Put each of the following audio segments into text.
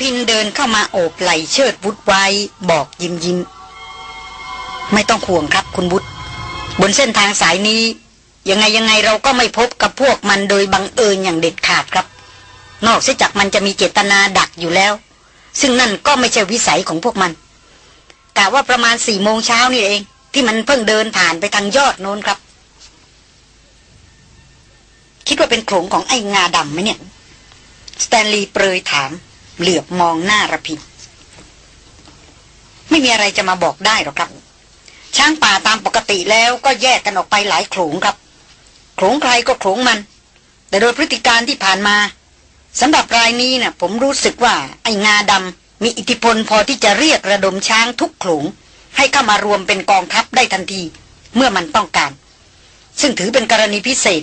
พินเดินเข้ามาโอบไหลเชิดวุฒไว้ บอกยิ้มยิ้ม ไม่ต้องห่วงครับคุณวุฒบนเส้นทางสายนี้ ยังไงยังไงเราก็ไม่พบกับพวกมันโดยบังเอิญอย่างเด็ดขาดครับ นอกเสียจากมันจะมีเจตนาดักอยู่แล้ว ซึ่งนั่นก็ไม่ใช่วิสัยของพวกมันกะว่าประมาณสี่โมงเช้านี่เอง ที่มันเพิ่งเดินผ่านไปทางยอดโน้นครับ คิดว่าเป็นโขงของไอ้งาดำไหมเนี่ย สแตนลีย์เปรยถาม เหลือบมองหน้าระพินไม่มีอะไรจะมาบอกได้หรอกครับ ช้างป่าตามปกติแล้วก็แยกกันออกไปหลายโขลงครับโขลงใครก็โขลงมัน แต่โดยพฤติการที่ผ่านมาสำหรับรายนี้นะ่ะ ผมรู้สึกว่าไอ้งาดำมีอิทธิพลพอที่จะเรียกระดมช้างทุกโขลงให้เข้ามารวมเป็นกองทัพได้ทันที เมื่อมันต้องการ ซึ่งถือเป็นกรณีพิเศษ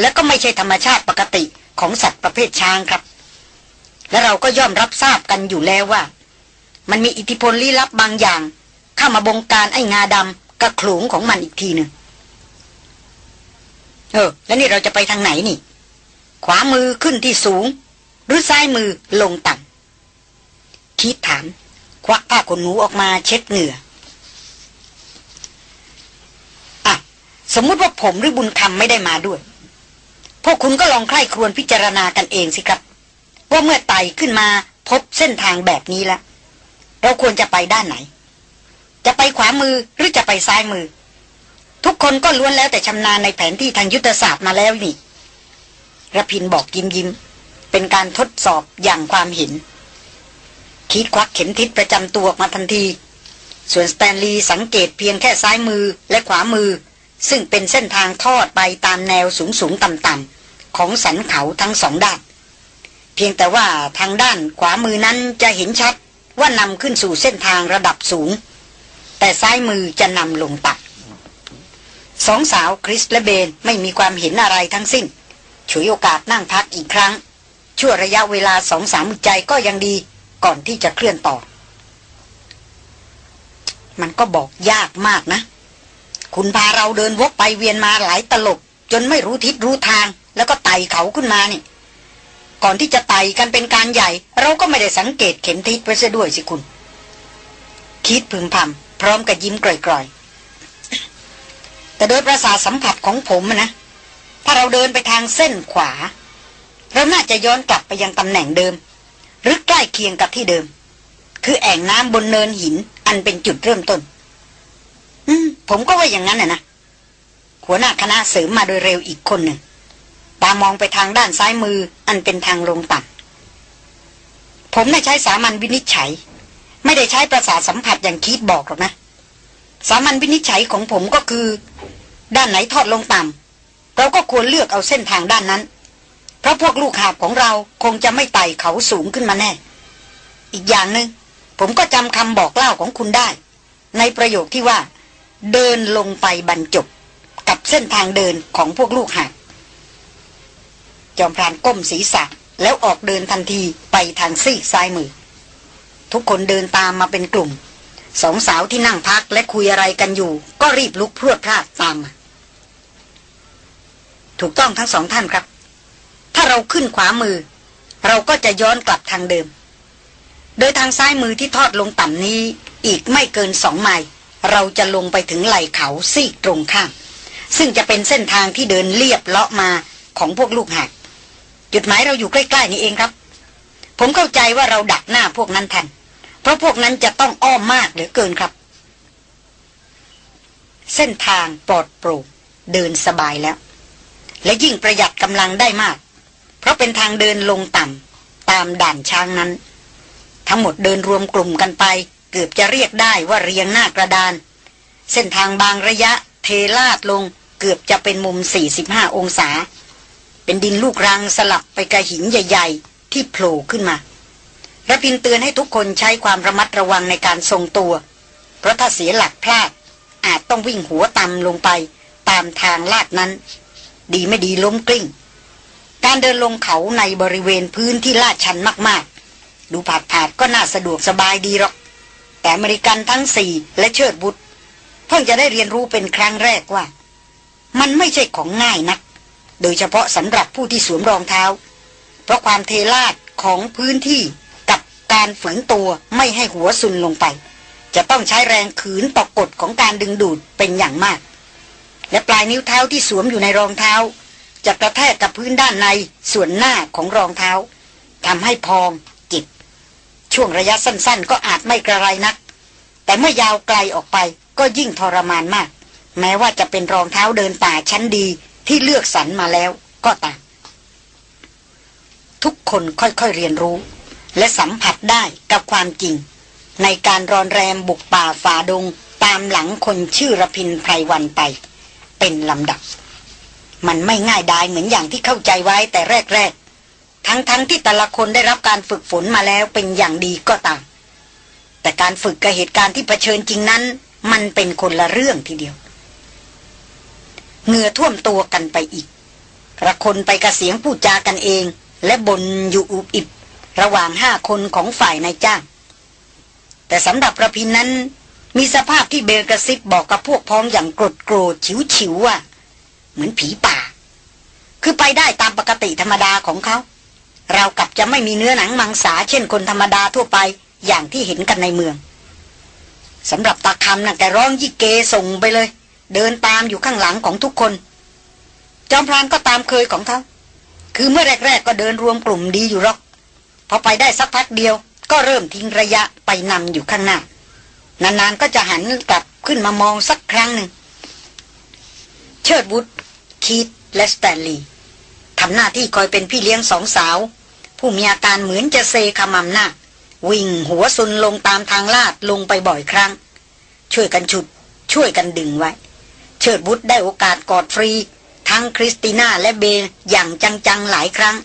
และก็ไม่ใช่ธรรมชาติปกติของสัตว์ประเภทช้างครับ และเราก็ย่อมรับทราบกันอยู่แล้วว่า มันมีอิทธิพลลี้ลับบางอย่าง เข้ามาบงการไอ้งาดำกระขลุงของมันอีกทีหนึ่งเออ แล้วนี่เราจะไปทางไหนนี่ ขวามือขึ้นที่สูง หรือซ้ายมือลงต่ำคิดถาม ควักผ้าขนหนูออกมาเช็ดเหงื่ออะสมมติว่าผมหรือบุญคำไม่ได้มาด้วย พวกคุณก็ลองใคร่ครวญพิจารณากันเองสิครับ ว่าเมื่อไต่ขึ้นมาพบเส้นทางแบบนี้แล้วเราควรจะไปด้านไหน จะไปขวามือหรือจะไปซ้ายมือ ทุกคนก็ล้วนแล้วแต่ชำนาญในแผนที่ทางยุทธศาสตร์มาแล้วนี่ระพินบอกยิ้มยิ้ม เป็นการทดสอบหยั่งความเห็น คีธควักเข็มทิศประจำตัวออกมาทันที ส่วนสแตนลีย์สังเกตเพียงแค่ซ้ายมือและขวามือ ซึ่งเป็นเส้นทางทอดไปตามแนวสูงสูงต่ำต่ำของสันเขาทั้งสองด้าน เพียงแต่ว่าทางด้านขวามือนั้นจะเห็นชัดว่านำขึ้นสู่เส้นทางระดับสูง แต่ซ้ายมือจะนำลงตัดสองสาวคริสและเบลไม่มีความเห็นอะไรทั้งสิ้นฉวยโอกาสนั่งพักอีกครั้ง ชั่วระยะเวลาสองสามใจก็ยังดีก่อนที่จะเคลื่อนต่อ มันก็บอกยากมากนะ คุณพาเราเดินวกไปเวียนมาหลายตลบ จนไม่รู้ทิศรู้ทาง แล้วก็ไต่เขาขึ้นมานี่ ก่อนที่จะไต่กันเป็นการใหญ่ เราก็ไม่ได้สังเกตเข็มทิศไว้ซะด้วยสิคุณ คิดพึงพำพร้อมกับยิ้มกร่อยๆ แต่โดยประสาสัมผัสของผมนะ ถ้าเราเดินไปทางเส้นขวา เราน่าจะย้อนกลับไปยังตำแหน่งเดิม หรือใกล้เคียงกับที่เดิม คือแอ่งน้ำบนเนินหิน อันเป็นจุดเริ่มต้น อืม ผมก็ว่าอย่างนั้นน่ะนะหัวหน้าคณะเสริมมาโดยเร็วอีกคนหนึ่ง ตามองไปทางด้านซ้ายมืออันเป็นทางลงต่ำผมได้ใช้สามัญวินิจฉัย ไม่ได้ใช้ประสาทสัมผัสอย่างคิดบอกหรอกนะ สามัญวินิจฉัยของผมก็คือ ด้านไหนทอดลงต่ำเราก็ควรเลือกเอาเส้นทางด้านนั้น เพราะพวกลูกหาบของเราคงจะไม่ไต่เขาสูงขึ้นมาแน่ อีกอย่างหนึง่งผมก็จำคำบอกเล่าของคุณได้ ในประโยคที่ว่า เดินลงไปบรรจบกับเส้นทางเดินของพวกลูกหาบ จอมพรานก้มศีรษะ แล้วออกเดินทันทีไปทางซีกซ้ายมือ ทุกคนเดินตามมาเป็นกลุ่ม สองสาวที่นั่งพักและคุยอะไรกันอยู่ ก็รีบลุกพรวดพลาดตามมาถูกต้องทั้งสองท่านครับ ถ้าเราขึ้นขวามือ เราก็จะย้อนกลับทางเดิม โดยทางซ้ายมือที่ทอดลงต่ำนี้ อีกไม่เกินสองไมล์เราจะลงไปถึงไหล่เขาซีกตรงข้าม ซึ่งจะเป็นเส้นทางที่เดินเลียบเลาะมาของพวกลูกหาก จุดหมายเราอยู่ใกล้ๆนี่เองครับ ผมเข้าใจว่าเราดักหน้าพวกนั้นทัน เพราะพวกนั้นจะต้องอ้อมมากเหลือเกินครับ เส้นทางปลอดโปร่งเดินสบายแล้ว และยิ่งประหยัดกำลังได้มาก เพราะเป็นทางเดินลงต่ำตามด่านช้างนั้น ทั้งหมดเดินรวมกลุ่มกันไป เกือบจะเรียกได้ว่าเรียงหน้ากระดาน เส้นทางบางระยะเทลาดลงเกือบจะเป็นมุม 45 องศา เป็นดินลูกรังสลับไปกับหินใหญ่ ๆ ที่โผล่ขึ้นมาระพินเตือนให้ทุกคนใช้ความระมัดระวังในการทรงตัว เพราะถ้าเสียหลักพลาด อาจต้องวิ่งหัวต่ำลงไปตามทางลาดนั้น ดีไม่ดีล้มกลิ้ง การเดินลงเขาในบริเวณพื้นที่ลาดชันมากๆ ดูผาดผาดก็น่าสะดวกสบายดีหรอก แต่อเมริกันทั้งสี่และเชิดบุตรเพิ่งจะได้เรียนรู้เป็นครั้งแรกว่า มันไม่ใช่ของง่ายนัก โดยเฉพาะสำหรับผู้ที่สวมรองเท้า เพราะความเทลาดของพื้นที่กับการฝืนตัวไม่ให้หัวซุนลงไป จะต้องใช้แรงขืนต่อกฎของการดึงดูดเป็นอย่างมาก และปลายนิ้วเท้าที่สวมอยู่ในรองเท้า จะกระแทกกับพื้นด้านในส่วนหน้าของรองเท้าทำให้พองจิตช่วงระยะสั้นๆ ก็อาจไม่กระไรนัก แต่เมื่อยาวไกลออกไปก็ยิ่งทรมานมาก แม้ว่าจะเป็นรองเท้าเดินป่าชั้นดี ที่เลือกสรรมาแล้วก็ตาม ทุกคนค่อยๆเรียนรู้ และสัมผัสได้กับความจริง ในการรอนแรมบุกป่าฝ่าดงตามหลังคนชื่อระพินไพรวันไป เป็นลำดับ มันไม่ง่ายดายเหมือนอย่างที่เข้าใจไว้แต่แรกๆ ทั้งๆทที่แต่ละคนได้รับการฝึกฝนมาแล้วเป็นอย่างดีก็ตาม แต่การฝึกกับเหตุการณ์ที่เผชิญจริงนั้น มันเป็นคนละเรื่องทีเดียว เหงื่อท่วมตัวกันไปอีกระคนไปกระเสียงพูดจากันเอง และบนอยู่อุบอิบ ระหว่างห้าคนของฝ่ายนายจ้าง แต่สำหรับระพินนั้น มีสภาพที่เบลกระซิบบอกกับพวกพ้องอย่างโกรธโกรธฉิวฉิวว่า เหมือนผีป่า คือไปได้ตามปกติธรรมดาของเขา เรากับจะไม่มีเนื้อหนังมังสาเช่นคนธรรมดาทั่วไปอย่างที่เห็นกันในเมืองสำหรับตาคำนะ่ะแกร้องยี่เกส่งไปเลย เดินตามอยู่ข้างหลังของทุกคน จอมพรานก็ตามเคยของเขาคือเมื่อแรก ๆ ก็เดินรวมกลุ่มดีอยู่หรอก พอไปได้สักพักเดียว ก็เริ่มทิ้งระยะไปนำอยู่ข้างหน้า นานๆก็จะหันกลับขึ้นมามองสักครั้งหนึ่ง เชิดวุธ คีธและสแตนลีย์ทำหน้าที่คอยเป็นพี่เลี้ยงสองสาว ผู้มีอาการเหมือนจะเซขมำหน้าวิ่งหัวซุนลงตามทางลาดลงไปบ่อยครั้ง ช่วยกันฉุด ช่วยกันดึงไว้ เชิดวุธได้โอกาสกอดฟรี ทั้งคริสติน่าและเบลอย่างจังๆหลายครั้ง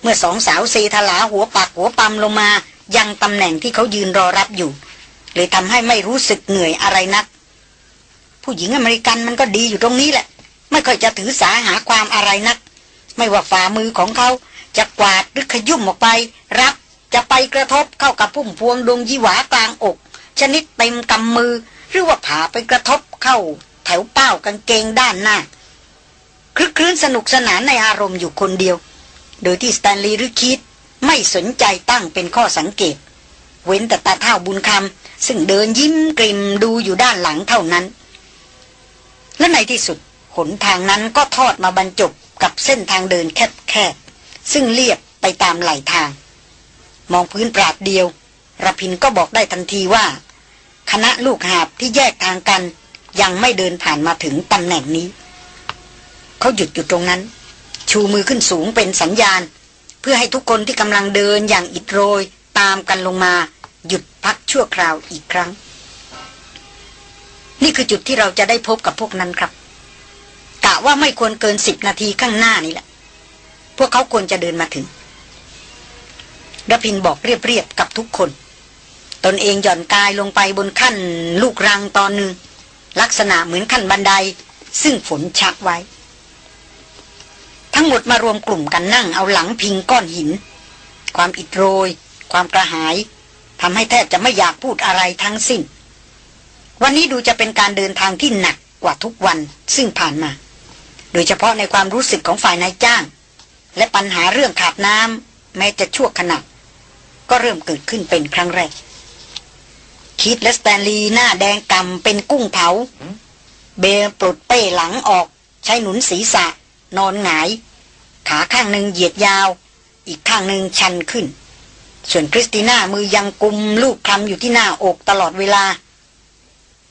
เมื่อสองสาวเซทลาหัวปากหัวปั๊มลงมายังตำแหน่งที่เขายืนรอรับอยู่เลยทำให้ไม่รู้สึกเหนื่อยอะไรนัก ผู้หญิงอเมริกันมันก็ดีอยู่ตรงนี้แหละ ไม่ค่อยจะถือสาหาความอะไรนัก ไม่ว่าฝ่ามือของเขาจะกวาดหรือขยุ่มออกไป รับจะไปกระทบเข้ากับพุ่มพวงดวงยีหวากลางอก ชนิดเต็มกำมือ หรือว่าผ่าไปกระทบเข้า แถวเป้ากางเกงด้านหน้าคลึกคลื้นสนุกสนานในอารมณ์อยู่คนเดียว โดยที่สแตนลีย์หรือคิดไม่สนใจตั้งเป็นข้อสังเกต เว้นแต่ตาเท่าบุญคำซึ่งเดินยิ้มกริมดูอยู่ด้านหลังเท่านั้น และในที่สุดหนทางนั้นก็ทอดมาบรรจบกับเส้นทางเดินแคบๆซึ่งเลียบไปตามไหลทาง มองพื้นปราดเดียวระพินก็บอกได้ทันทีว่า คณะลูกหาบที่แยกทางกัน ยังไม่เดินผ่านมาถึงตำแหน่งนี้ เขาหยุดอยู่ตรงนั้น ชูมือขึ้นสูงเป็นสัญญาณ เพื่อให้ทุกคนที่กำลังเดินอย่างอิดโรย ตามกันลงมา หยุดพักชั่วคราวอีกครั้ง นี่คือจุดที่เราจะได้พบกับพวกนั้นครับกะว่าไม่ควรเกินสิบนาทีข้างหน้านี่แหละ พวกเขาควรจะเดินมาถึงรพินบอกเรียบๆกับทุกคน ตนเองหย่อนกายลงไปบนขั้นลูกรังตอนหนึ่ง ลักษณะเหมือนขั้นบันได ซึ่งฝนชักไว้ ทั้งหมดมารวมกลุ่มกันนั่งเอาหลังพิงก้อนหิน ความอิดโรย ความกระหายทำให้แทบจะไม่อยากพูดอะไรทั้งสิ้น วันนี้ดูจะเป็นการเดินทางที่หนักกว่าทุกวันซึ่งผ่านมา โดยเฉพาะในความรู้สึกของฝ่ายนายจ้าง และปัญหาเรื่องขาดน้ำแม้จะชั่วขณะก็เริ่มเกิดขึ้นเป็นครั้งแรก คีธและสแตนลีย์หน้าแดงก่ำเป็นกุ้งเผา เบลปลดเป้หลังออก ใช้หนุนศีรษะ นอนหงาย ขาข้างหนึ่งเหยียดยาว อีกข้างหนึ่งชันขึ้น ส่วนคริสติน่ามือยังกุมลูกคลำอยู่ที่หน้าอกตลอดเวลา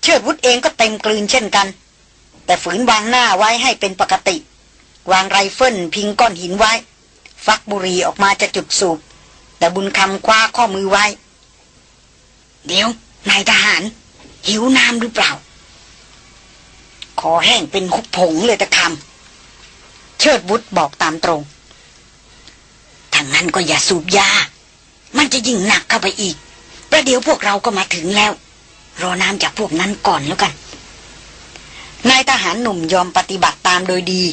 เชิดวุธเองก็เต็มกลืนเช่นกัน แต่ฝืนวางหน้าไว้ให้เป็นปกติ วางไรเฟิลพิงก้อนหินไว้ ฟักบุรีออกมาจะจุดสูบแต่บุญคำคว้าข้อมือไว้ เดี๋ยว นายทหาร หิวน้ำหรือเปล่า ขอแห้งเป็นคุกผงเลยต่คำเชิดบุตรบอกตามตรงทางนั้นก็อย่าสูบยา มันจะยิ่งหนักเข้าไปอีก ประเดี๋ยวพวกเราก็มาถึงแล้ว รอน้ำจากพวกนั้นก่อนแล้วกัน นายทหารหนุ่มยอมปฏิบัติตามโดยดี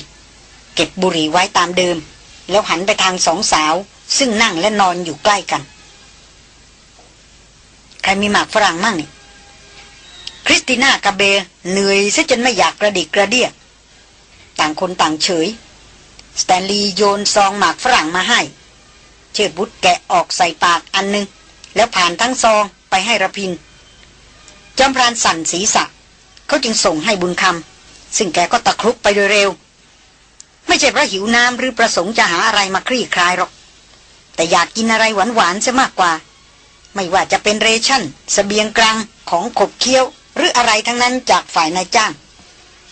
เก็บบุหรี่ไว้ตามเดิม แล้วหันไปทางสองสาว ซึ่งนั่งและนอนอยู่ใกล้กัน ใครมีหมากฝรั่งมั่งนี่ คริสติน่ากาเบเหนื่อยซะจนไม่อยากกระดิกกระเดียต่างคนต่างเฉย สแตนลีย์โยนซองหมากฝรั่งมาให้ เชิดบุตรแกะออกใส่ปากอันนึง แล้วผ่านทั้งซองไปให้ระพิน จอมพรานสั่นศีรษะ เขาจึงส่งให้บุญคำซึ่งแกก็ตะครุบไปโดยเร็ว ไม่ใช่เพราะหิวน้ำหรือประสงค์จะหาอะไรมาคลี่คลายหรอก แต่อยากกินอะไรหวานๆซะมากกว่า ไม่ว่าจะเป็นเรชั่นสเสบียงกลางของขบเคี้ยว หรืออะไรทั้งนั้นจากฝ่ายนายจ้าง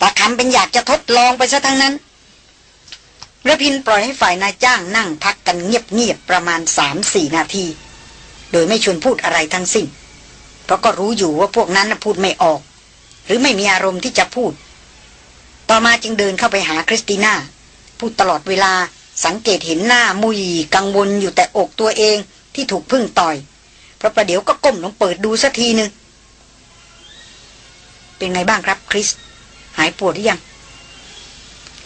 ตาคำเป็นอยากจะทดลองไปซะทั้งนั้นระพินปล่อยให้ฝ่ายนายจ้างนั่งพักกันเงียบๆประมาณสามสี่นาที โดยไม่ชวนพูดอะไรทั้งสิ้น เพราะก็รู้อยู่ว่าพวกนั้นพูดไม่ออก หรือไม่มีอารมณ์ที่จะพูด ต่อมาจึงเดินเข้าไปหาคริสติน่าพูดตลอดเวลาสังเกตเห็นหน้ามุยกังวลอยู่แต่อกตัวเองที่ถูกพึ่งต่อย เพราะประเดี๋ยวก็ก้มลงเปิดดูสักทีหนึ่งเป็นไงบ้างครับคริส หายปวดหรือยัง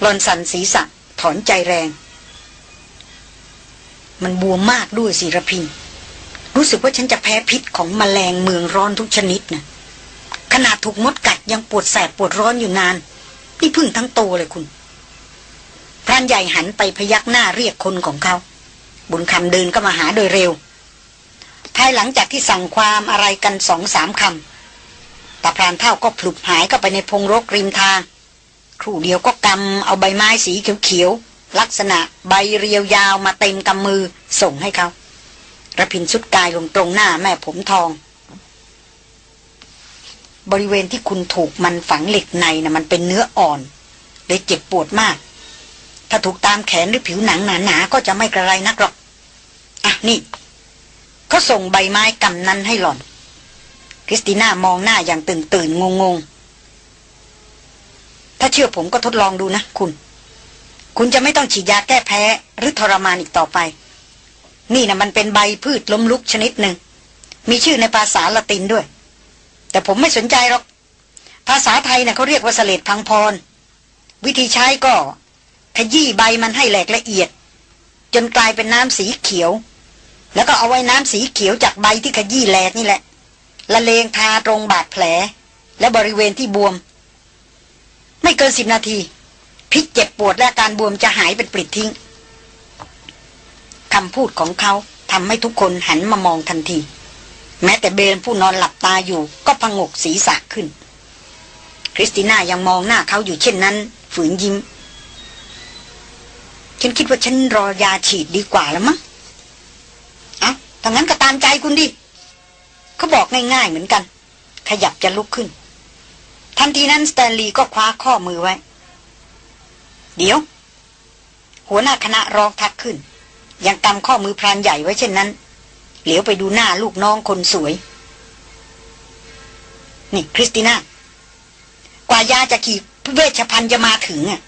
ลอนสันศีรษะถอนใจแรง มันบวมมากด้วยสิระพิน รู้สึกว่าฉันจะแพ้พิษของมแมลงเมืองร้อนทุกชนิดนะขนาดถูกมดกัดยังปวดแสบปวดร้อนอยู่นาน นี่พึ่งทั้งโตเลยคุณพรานใหญ่หันไปพยักหน้าเรียกคนของเขา บุญคำเดินก็มาหาโดยเร็ว ภายหลังจากที่สั่งความอะไรกันสองสามคำตาพรานเท่าก็พลุบหายเข้าไปในพงรกริมทาง ครู่เดียวก็กำเอาใบไม้สีเขียวๆ ลักษณะใบเรียวยาวมาเต็มกำมือส่งให้เขาระพินสุดกายลงตรงหน้าแม่ผมทอง บริเวณที่คุณถูกมันฝังเหล็กในนะ่ะมันเป็นเนื้ออ่อนเลยเจ็บปวดมาก ถ้าถูกตามแขนหรือผิวหนังหนาๆก็จะไม่กระไรนักหรอก อะนี่ เขาส่งใบไม้กำนั้นให้หล่อน คริสติน่ามองหน้าอย่างตื่นตื่นงงงถ้าเชื่อผมก็ทดลองดูนะคุณ คุณจะไม่ต้องฉีดยาแก้แพ้ หรือทรมานอีกต่อไป นี่นะมันเป็นใบพืชล้มลุกชนิดหนึ่ง มีชื่อในภาษาละตินด้วย แต่ผมไม่สนใจหรอก ภาษาไทยเนะ่ยเขาเรียกว่าเสลดพังพร วิธีใช้ก็ขยี้ใบมันให้แหลกละเอียด จนกลายเป็นน้ำสีเขียว แล้วก็เอาไว้น้ำสีเขียวจากใบที่ขยี้แหลกนี่แหละ ละเลงทาตรงบาดแผล และบริเวณที่บวม ไม่เกินสิบนาที พิษเจ็บปวดและการบวมจะหายเป็นปลิดทิ้งคำพูดของเขาทำให้ทุกคนหันมามองทันที แม้แต่เบนผู้นอนหลับตาอยู่ก็พงกศีรษะขึ้น คริสติน่ายังมองหน้าเขาอยู่เช่นนั้น ฝืนยิ้ม ฉันคิดว่าฉันรอยาฉีดดีกว่าแล้วมั้ง ถ้างั้นก็ตามใจคุณดิเขาบอกง่ายๆเหมือนกัน ขยับจะลุกขึ้น ทันทีนั้นสแตนลีย์ก็คว้าข้อมือไว้ เดี๋ยว หัวหน้าคณะร้องทักขึ้น ยังกำข้อมือพรานใหญ่ไว้เช่นนั้น เหลียวไปดูหน้าลูกน้องคนสวย นี่คริสติน่ากว่ายาจากหีบเวชภัณฑ์จะมาถึงอะ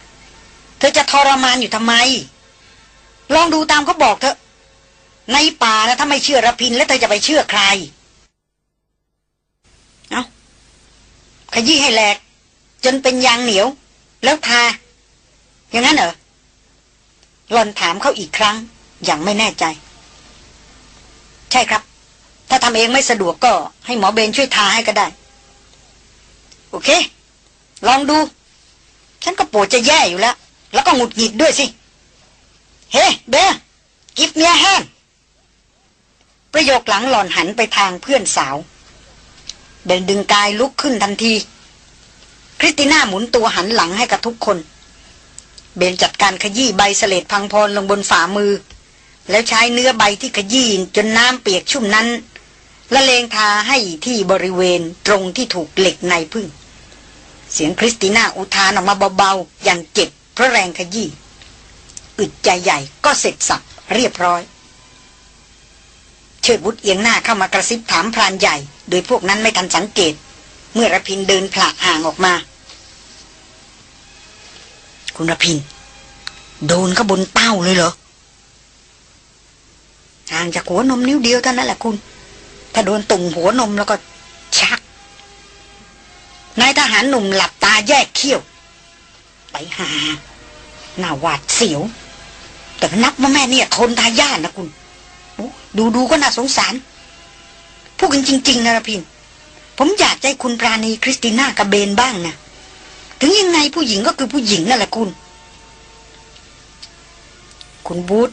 เธอจะทรมานอยู่ทำไม ลองดูตามเขาบอกเถอะ ในป่านะถ้าไม่เชื่อระพินแล้วเธอจะไปเชื่อใคร เอาขยี้ให้แหลก จนเป็นยางเหนียว แล้วทา อย่างนั้นเหรอหลอนถามเขาอีกครั้ง อย่างไม่แน่ใจ ใช่ครับ ถ้าทำเองไม่สะดวกก็ ให้หมอเบนช่วยทาให้ก็ได้ โอเค ลองดู ฉันก็ปวดจะแย่อยู่แล้ว แล้วก็หงุดหงิดด้วยสิ เฮ้ เบลกิฟเมียแฮน ประโยคหลังหล่อนหันไปทางเพื่อนสาว เดินดึงกายลุกขึ้นทันที คริสติน่าหมุนตัวหันหลังให้กับทุกคน เบนจัดการขยี้ใบเสลดพังพรลงบนฝ่ามือ แล้วใช้เนื้อใบที่ขยี้จนน้ำเปียกชุ่มนั้นละเลงทาให้ที่บริเวณตรงที่ถูกเหล็กในพึ่ง เสียงคริสติน่าอุทานออกมาเบาๆ อย่างเจ็บเพราะแรงขยี้อึดใจใหญ่ก็เสร็จสับเรียบร้อย เชิดบุตรเอียงหน้าเข้ามากระซิบถามพรานใหญ่ โดยพวกนั้นไม่ทันสังเกต เมื่อระพินเดินผละห่างออกมา คุณระพิน โดนขบนเต้าเลยเหรอห่างจากหัวนมนิ้วเดียวเท่านั้นแหละคุณ ถ้าโดนตุ่มหัวนมแล้วก็ชักนายทหารหนุ่มหลับตาแยกเขี้ยว ไปหาหน้าหวาดเสียว แต่นับว่าแม่เนี่ยทนทายาทนะคุณ ดูดูก็น่าสงสาร พูดกันจริง ๆนะรพิน ผมอยากใจคุณปราณีคริสติน่ากับเบนบ้างนะ ถึงยังไงผู้หญิงก็คือผู้หญิงนั่นแหละคุณ คุณบูธ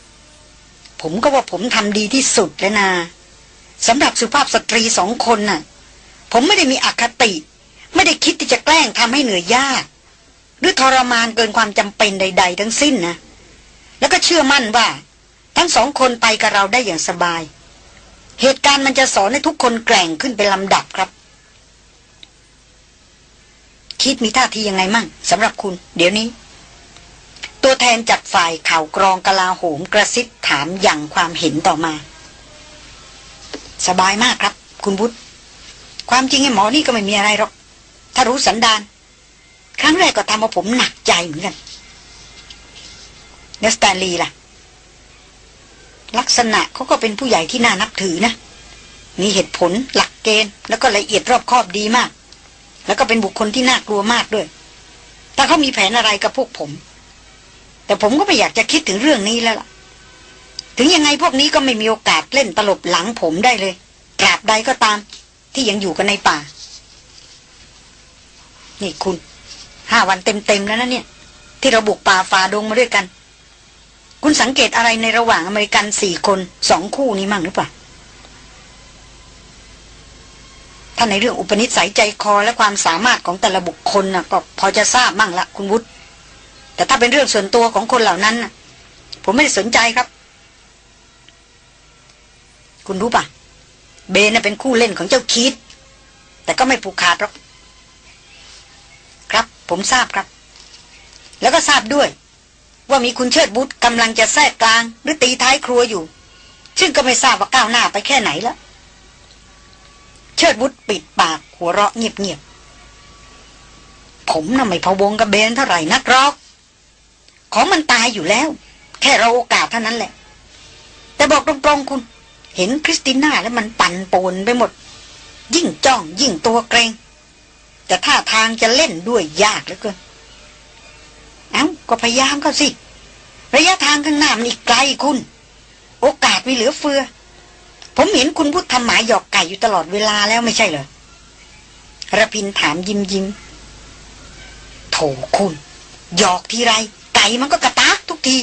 ผมก็ว่าผมทำดีที่สุดแล้วนะสำหรับสุภาพสตรีสองคนน่ะ ผมไม่ได้มีอคติ ไม่ได้คิดที่จะแกล้งทำให้เหนื่อยยาก หรือทรมานเกินความจำเป็นใด ๆ ทั้งสิ้นนะแล้วก็เชื่อมั่นว่า ทั้งสองคนไปกับเราได้อย่างสบาย เหตุการณ์มันจะสอนให้ทุกคนแกร่งขึ้นเป็นลำดับครับ คิดมีท่าทียังไงมั่งสำหรับคุณ เดี๋ยวนี้ ตัวแทนจากฝ่ายข่าวกรองกลาโหมกระซิบถามอย่างความเห็นต่อมา สบายมากครับ คุณบุตรความจริงไอ้หมอนี่ก็ไม่มีอะไรหรอก ถ้ารู้สันดาน ครั้งแรกก็ทำเอาผมหนักใจเหมือนกันเนสแตนลีล่ะ ลักษณะเขาก็เป็นผู้ใหญ่ที่น่านับถือนะ มีเหตุผลหลักเกณฑ์ แล้วก็ละเอียดรอบคอบดีมาก แล้วก็เป็นบุคคลที่น่ากลัวมากด้วยแต่เขามีแผนอะไรกับพวกผม แต่ผมก็ไม่อยากจะคิดถึงเรื่องนี้แล้วล่ะ ถึงยังไงพวกนี้ก็ไม่มีโอกาสเล่นตลบหลังผมได้เลยตราบใดก็ตาม ที่ยังอยู่กันในป่า นี่คุณห้าวันเต็มๆแล้วนะเนี่ย ที่เราบุกป่าฝ่าดงมาด้วยกัน คุณสังเกตอะไรในระหว่างอเมริกันสี่คนสองคู่นี้มั่งหรือเปล่าถ้าในเรื่องอุปนิสัยใจคอและความสามารถของแต่ละบุคคลนะก็พอจะทราบมั่งละคุณวุฒิแต่ถ้าเป็นเรื่องส่วนตัวของคนเหล่านั้นนะผมไม่ได้สนใจครับ คุณรู้ปะเบนเป็นคู่เล่นของเจ้าคีดแต่ก็ไม่ผูกขาดหรอกครับ ผมทราบครับ แล้วก็ทราบด้วย ว่ามีคุณเชิดบุตรกำลังจะแทรกกลาง หรือตีท้ายครัวอยู่ ซึ่งก็ไม่ทราบว่าก้าวหน้าไปแค่ไหนแล้ว เชิดวุธปิดปากหัวเราะเงียบๆผมน่ะไม่พะวงกับเบลเท่าไหร่นักรอกของมันตายอยู่แล้ว แค่รอโอกาสเท่านั้นแหละ แต่บอกตรงๆคุณ เห็นคริสติน่าแล้วมันปั่นป่วนไปหมด ยิ่งจ้องยิ่งตัวเกร็ง แต่ท่าทางจะเล่นด้วยยากเหลือเกินเอ้าก็พยายามเข้าสิ ระยะทางข้างหน้ามันอีกไกลคุณ โอกาสมีเหลือเฟือ ผมเห็นคุณพูดทำหมายหยอกไก่อยู่ตลอดเวลาแล้วไม่ใช่เหรอระพินถามยิ้มยิ้มโถคุณ หยอกทีไร ไก่มันก็กระตากทุกที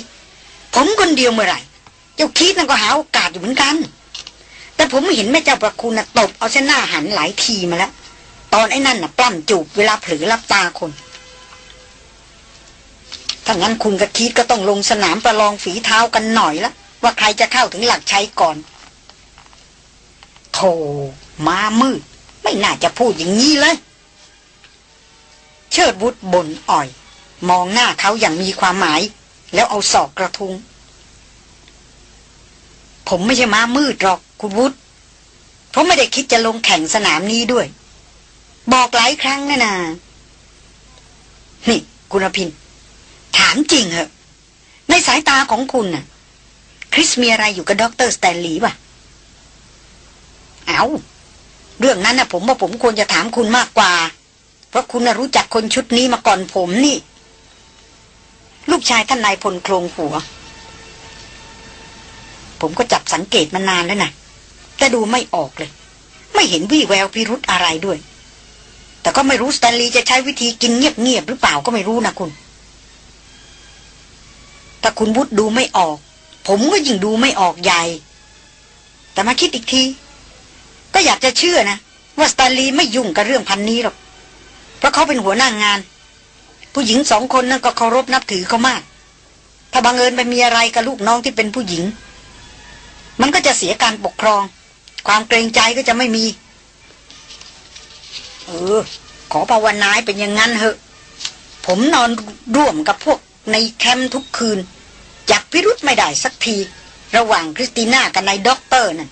ผมคนเดียวเมื่อไหร่ เจ้าคิดนั่นก็หาโอกาสอยู่เหมือนกัน แต่ผมเห็นแม่เจ้าประคุณนะตบเอาเส้นหน้าหันหลายทีมาแล้ว ตอนไอ้นั่นน่ะปล้ำจูบเวลาเผลอรับตาคน ถ้างั้นคุณกับคิดก็ต้องลงสนามประลองฝีเท้ากันหน่อยละว่าใครจะเข้าถึงหลักใช้ก่อน โธ่มามืด ไม่น่าจะพูดอย่างนี้เลย เชิดบุตรบ่นอ่อย มองหน้าเขาอย่างมีความหมาย แล้วเอาศอกกระทุง ผมไม่ใช่ม้ามืดหรอกคุณวุฒิผมไม่ได้คิดจะลงแข่งสนามนี้ด้วย บอกหลายครั้งนะนานี่ คุณพิน ถามจริงเหอะในสายตาของคุณน่ะ คริสมีอะไรอยู่กับด็อกเตอร์สแตนลีย์ป่ะ เอา เรื่องนั้นนะผมว่าผมควรจะถามคุณมากกว่า เพราะคุณรู้จักคนชุดนี้มาก่อนผมนี่ ลูกชายท่านนายพลโคลงหัว ผมก็จับสังเกตมานานแล้วนะแต่ดูไม่ออกเลย ไม่เห็นวี่แววพิรุธอะไรด้วย แต่ก็ไม่รู้สแตนลีย์จะใช้วิธีกินเงียบๆหรือเปล่าก็ไม่รู้นะคุณ ถ้าคุณวุฒดูไม่ออก ผมก็ยิ่งดูไม่ออกใหญ่ แต่มาคิดอีกที ก็อยากจะเชื่อนะ ว่าสตนลีไม่ยุ่งกับเรื่องพันนี้หรอก เพราะเขาเป็นหัวหน้างงาน ผู้หญิงสองคนนั่นก็เคารพนับถือเขามาก ถ้าบังเอิญไปมีอะไรกับลูกน้องที่เป็นผู้หญิง มันก็จะเสียการปกครอง ความเกรงใจก็จะไม่มี เออ ขอภาวนาเป็นอย่างนั้นเหอะ ผมนอนร่วมกับพวก ในแคมป์ทุกคืนจับพิรุธไม่ได้สักที ระหว่างคริสติน่ากับนายด็อกเตอร์นั่น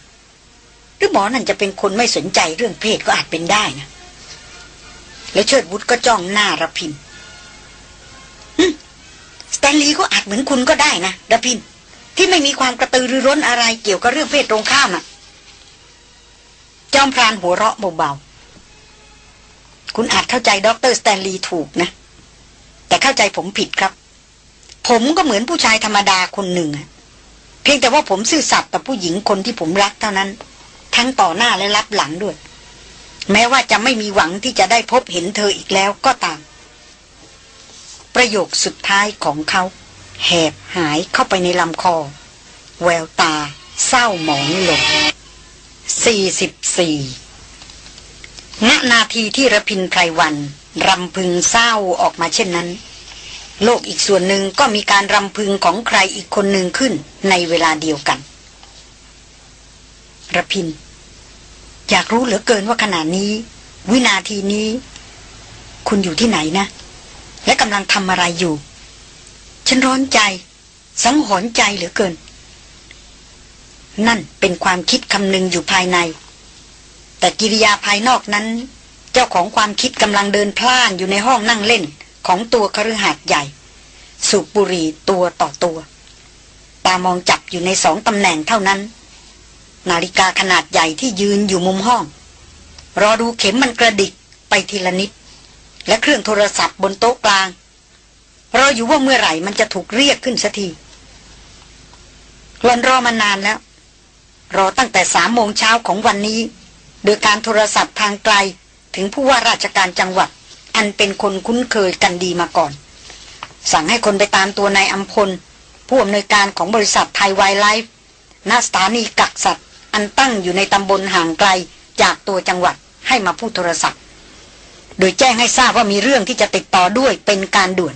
หรือหมอนั่นจะเป็นคนไม่สนใจเรื่องเพศก็อาจเป็นได้นะ แล้วเชิดวุธก็จ้องหน้ารพินทร์สแตนลีย์ก็อาจเหมือนคุณก็ได้นะรพินทร์ ที่ไม่มีความกระตือรือร้นอะไรเกี่ยวกับเรื่องเพศตรงข้ามอะ จอมพรานหัวเราะเบาๆ คุณอาจเข้าใจด็อกเตอร์สแตนลีย์ถูกนะ แต่เข้าใจผมผิดครับ ผมก็เหมือนผู้ชายธรรมดาคนหนึ่ง เพียงแต่ว่าผมซื่อสัตย์ต่อผู้หญิงคนที่ผมรักเท่านั้น ทั้งต่อหน้าและลับหลังด้วย แม้ว่าจะไม่มีหวังที่จะได้พบเห็นเธออีกแล้วก็ตาม ประโยคสุดท้ายของเขา แหบหายเข้าไปในลำคอ แววตา เศร้าหมองลงเซณนาทีที่ระพินไพรวัน รำพึงเศร้าออกมาเช่นนั้น โลกอีกส่วนหนึ่งก็มีการรำพึงของใครอีกคนหนึ่งขึ้นในเวลาเดียวกันระพิน อยากรู้เหลือเกินว่าขณะนี้ วินาทีนี้ คุณอยู่ที่ไหนนะ และกำลังทำอะไรอยู่ ฉันร้อนใจ สังหรณ์ใจเหลือเกิน นั่นเป็นความคิดคำนึงอยู่ภายใน แต่กิริยาภายนอกนั้น เจ้าของความคิดกำลังเดินพล่านอยู่ในห้องนั่งเล่น ของตัวคฤหัสถ์ใหญ่ สูบบุหรี่ตัวต่อตัว ตามองจับอยู่ในสองตำแหน่งเท่านั้น นาฬิกาขนาดใหญ่ที่ยืนอยู่มุมห้อง รอดูเข็มมันกระดิกไปทีละนิด และเครื่องโทรศัพท์บนโต๊ะกลาง รออยู่ว่าเมื่อไหร่มันจะถูกเรียกขึ้นสักทีรอนรอมานานแล้ว รอตั้งแต่สามโมงเช้าของวันนี้ โดยการโทรศัพท์ทางไกลถึงผู้ว่าราชการจังหวัด อันเป็นคนคุ้นเคยกันดีมาก่อน สั่งให้คนไปตามตัวนายอัมพล ผู้อำนวยการของบริษัทไทยไวไลฟ์ณสถานีกักสัตว์ อันตั้งอยู่ในตำบลห่างไกลจากตัวจังหวัดให้มาพูดโทรศัพท์ โดยแจ้งให้ทราบว่ามีเรื่องที่จะติดต่อด้วยเป็นการด่วน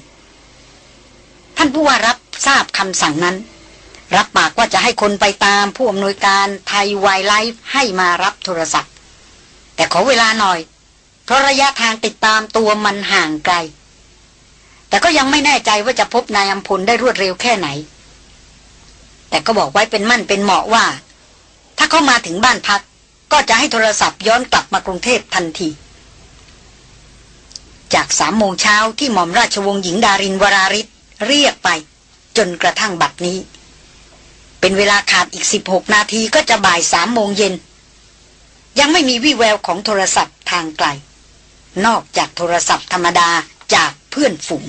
ท่านผู้ว่ารับทราบคำสั่งนั้น รับปากว่าจะให้คนไปตามผู้อำนวยการไทยไวไลฟ์ให้มารับโทรศัพท์ แต่ขอเวลาหน่อย เพราะระยะทางติดตามตัวมันห่างไกล แต่ก็ยังไม่แน่ใจว่าจะพบนายอัมพลได้รวดเร็วแค่ไหน แต่ก็บอกไว้เป็นมั่นเป็นเหมาะว่า ถ้าเขามาถึงบ้านพัก ก็จะให้โทรศัพท์ย้อนกลับมากรุงเทพทันที จากสามโมงเช้าที่หม่อมราชวงศ์หญิงดารินวราริศเรียกไป จนกระทั่งบัดนี้ เป็นเวลาขาดอีก 16 นาทีก็จะบ่ายสามโมงเย็นยังไม่มีวี่แววของโทรศัพท์ทางไกล นอกจากโทรศัพท์ธรรมดาจากเพื่อนฝูง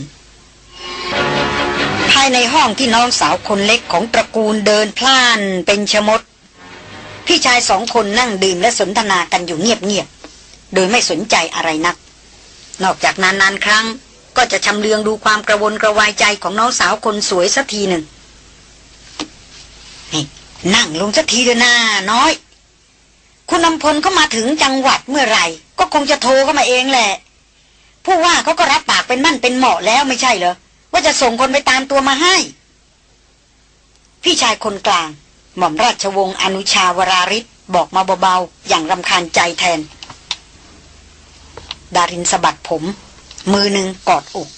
ภายในห้องที่น้องสาวคนเล็กของตระกูลเดินพล่านเป็นชมด พี่ชายสองคนนั่งดื่มและสนทนากันอยู่เงียบๆ โดยไม่สนใจอะไรนัก นอกจากนานๆครั้งก็จะชำเลืองดูความกระวนกระวายใจของน้องสาวคนสวยสักทีหนึ่งนี่นั่งลงสักทีเถอะนาน้อย คุณนำพลเขามาถึงจังหวัดเมื่อไหร่ ก็คงจะโทรเข้ามาเองแหละ ผู้ว่าเขาก็รับปากเป็นมั่นเป็นเหมาะแล้วไม่ใช่เหรอ ว่าจะส่งคนไปตามตัวมาให้ พี่ชายคนกลาง หม่อมราชวงศ์อนุชาวราริศบอกมาเบาๆ อย่างรำคาญใจแทน ดารินสะบัดผม มือหนึ่งกอดอก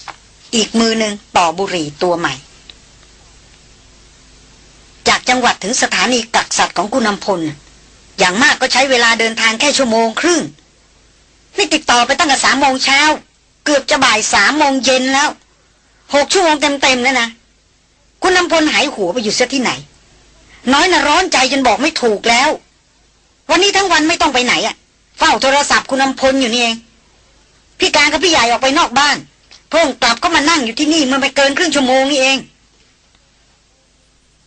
อีกมือหนึ่งต่อบุหรี่ตัวใหม่ จากจังหวัดถึงสถานีกักสัตว์ของกุนำพล อย่างมากก็ใช้เวลาเดินทางแค่ชั่วโมงครึ่ง นี่ติดต่อไปตั้งแต่สามโมงเช้า เกือบจะบ่ายสามโมงเย็นแล้วหกชั่วโมงเต็มๆแล้วนะ คุณนำพลหายหัวไปอยู่เสียที่ไหน น้อยนะร้อนใจจนบอกไม่ถูกแล้ว วันนี้ทั้งวันไม่ต้องไปไหนอะ่ะเฝ้าโทรศัพท์คุณนำพลอยู่นี่เอง พี่การกับพี่ใหญ่ออกไปนอกบ้าน เพิ่งกลับก็มานั่งอยู่ที่นี่เมื่อไม่เกินครึ่งชั่วโมงนี่เอง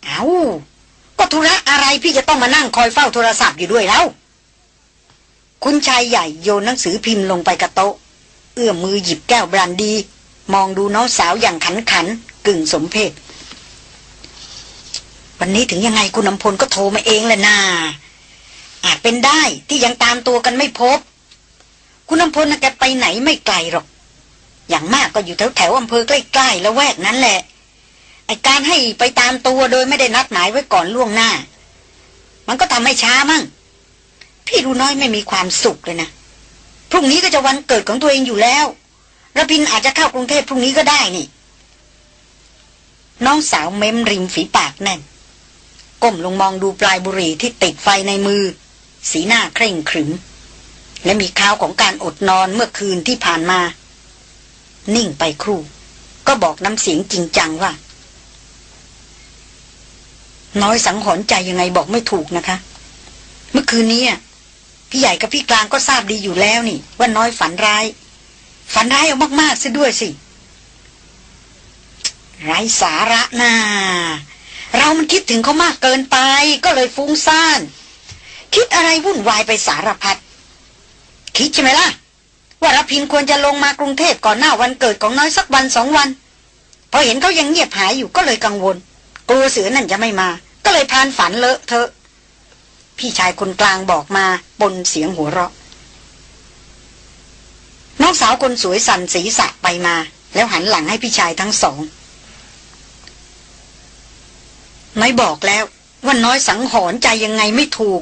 เอ้าก็ธุระอะไรพี่จะต้องมานั่งคอยเฝ้าโทรศัพท์อยู่ด้วยแล้ว คุณชายใหญ่โยนหนังสือพิมพ์ลงไปกระโต๊ะ เอื้อมมือหยิบแก้วบรันดี มองดูน้องสาวอย่างขันขัน กึ่งสมเพศ วันนี้ถึงยังไงคุณนำพลก็โทรมาเองแหละนาอาจเป็นได้ที่ยังตามตัวกันไม่พบ คุณนำพลนะแกไปไหนไม่ไกลหรอก อย่างมากก็อยู่แถวแถวอำเภอใกล้ๆแล้วแวกนั้นแหละไอการให้ไปตามตัวโดยไม่ได้นัดหมายไว้ก่อนล่วงหน้า มันก็ทำให้ช้ามั่ง พี่รู้น้อยไม่มีความสุขเลยนะ พรุ่งนี้ก็จะวันเกิดของตัวเองอยู่แล้วระพินอาจจะเข้ากรุงเทพพรุ่งนี้ก็ได้นี่ น้องสาวเม้มริมฝีปากแน่น ก้มลงมองดูปลายบุหรี่ที่ติดไฟในมือ สีหน้าเคร่งขรึม และมีข้าวของการอดนอนเมื่อคืนที่ผ่านมา นิ่งไปครู่ ก็บอกน้ำเสียงจริงจังว่า น้อยสังหรณ์ใจยังไงบอกไม่ถูกนะคะ เมื่อคืนนี้ พี่ใหญ่กับพี่กลางก็ทราบดีอยู่แล้วนี่ ว่าน้อยฝันร้าย ฝันร้ายเอามากๆซะด้วยสิไร้สาระนาเรามันคิดถึงเขามากเกินไป ก็เลยฟุ้งซ่าน คิดอะไรวุ่นวายไปสารพัดคิดใช่ไหมล่ะ ว่ารพินควรจะลงมากรุงเทพก่อนหน้าวันเกิดของน้อยสักวันสองวัน พอเห็นเขายังเงียบหายอยู่ก็เลยกังวล กลัวเสือนั่นจะไม่มา ก็เลยพานฝันเลอะเธอะ พี่ชายคนกลางบอกมาบนเสียงหัวเราะ น้องสาวคนสวยสั่นศีรษะไปมา แล้วหันหลังให้พี่ชายทั้งสองน้อยบอกแล้วว่าน้อยสังหรณ์ใจยังไงไม่ถูก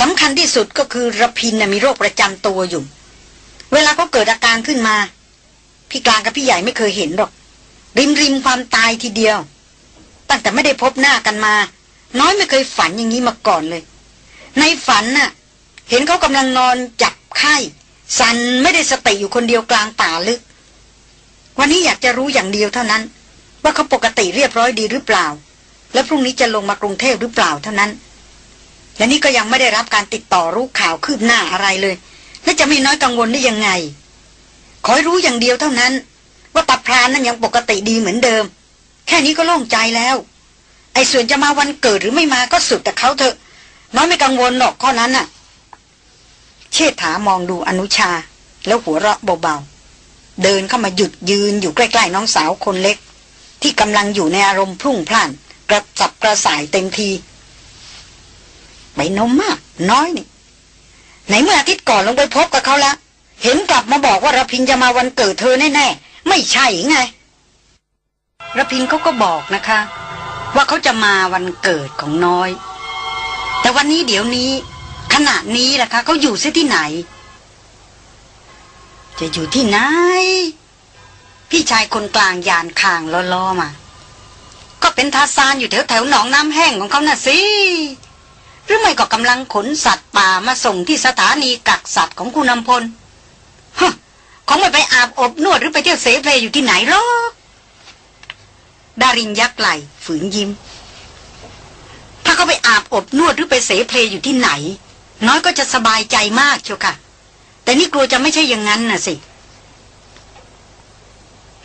สำคัญที่สุดก็คือระพินมีโรคประจำตัวอยู่ เวลาเขาเกิดอาการขึ้นมา พี่กลางกับพี่ใหญ่ไม่เคยเห็นหรอก ริมริมความตายทีเดียว ตั้งแต่ไม่ได้พบหน้ากันมา น้อยไม่เคยฝันอย่างนี้มาก่อนเลย ในฝันน่ะ เห็นเขากำลังนอนจับไข้สันไม่ได้สติอยู่คนเดียวกลางป่าลึก วันนี้อยากจะรู้อย่างเดียวเท่านั้น ว่าเขาปกติเรียบร้อยดีหรือเปล่า และพรุ่งนี้จะลงมากรุงเทพหรือเปล่าเท่านั้น และนี่ก็ยังไม่ได้รับการติดต่อรู้ข่าวคืบหน้าอะไรเลยและจะไม่น้อยกังวลได้ยังไง ขอให้รู้อย่างเดียวเท่านั้น ว่าตาพรานนั้นยังปกติดีเหมือนเดิม แค่นี้ก็โล่งใจแล้ว ไอ้ส่วนจะมาวันเกิดหรือไม่มาก็สุดแต่เขาเถอะ น้อยไม่กังวลหรอกข้อนั้นน่ะ เชษฐามองดูอนุชา แล้วหัวเราะเบาๆ เดินเข้ามาหยุดยืนอยู่ใกล้ๆน้องสาวคนเล็ก ที่กำลังอยู่ในอารมณ์พรุ่งพล่าน กระสับกระส่ายเต็มทีไปนมมาก น้อยนี่ไหนเมื่ออาทิตย์ก่อนลงไปพบกับเขาแล้วเห็นกลับมาบอกว่าระพินจะมาวันเกิดเธอแน่ๆ ไม่ใช่ไงระพินเขาก็บอกนะคะ ว่าเขาจะมาวันเกิดของน้อย แต่วันนี้เดี๋ยวนี้ ขณะนี้ล่ะคะเขาอยู่เสียที่ไหน จะอยู่ที่ไหน พี่ชายคนกลางยานคางล้อๆมา ก็เป็นทาซานอยู่แถวแถวหนองน้ำแห้งของเขาน่ะสิหรือไม่ก็กำลังขนสัตว์ป่ามาส่งที่สถานีกักสัตว์ของคุณนำพลฮะของไม่ไปอาบอบนวดหรือไปเที่ยวเสเพลอยู่ที่ไหนหรอก ดารินยักไหลฝืนยิ้ม ถ้าเขาไปอาบอบนวดหรือไปเสเพลอยู่ที่ไหน น้อยก็จะสบายใจมากเชียวค่ะ แต่นี่กลัวจะไม่ใช่อย่างนั้นน่ะสิ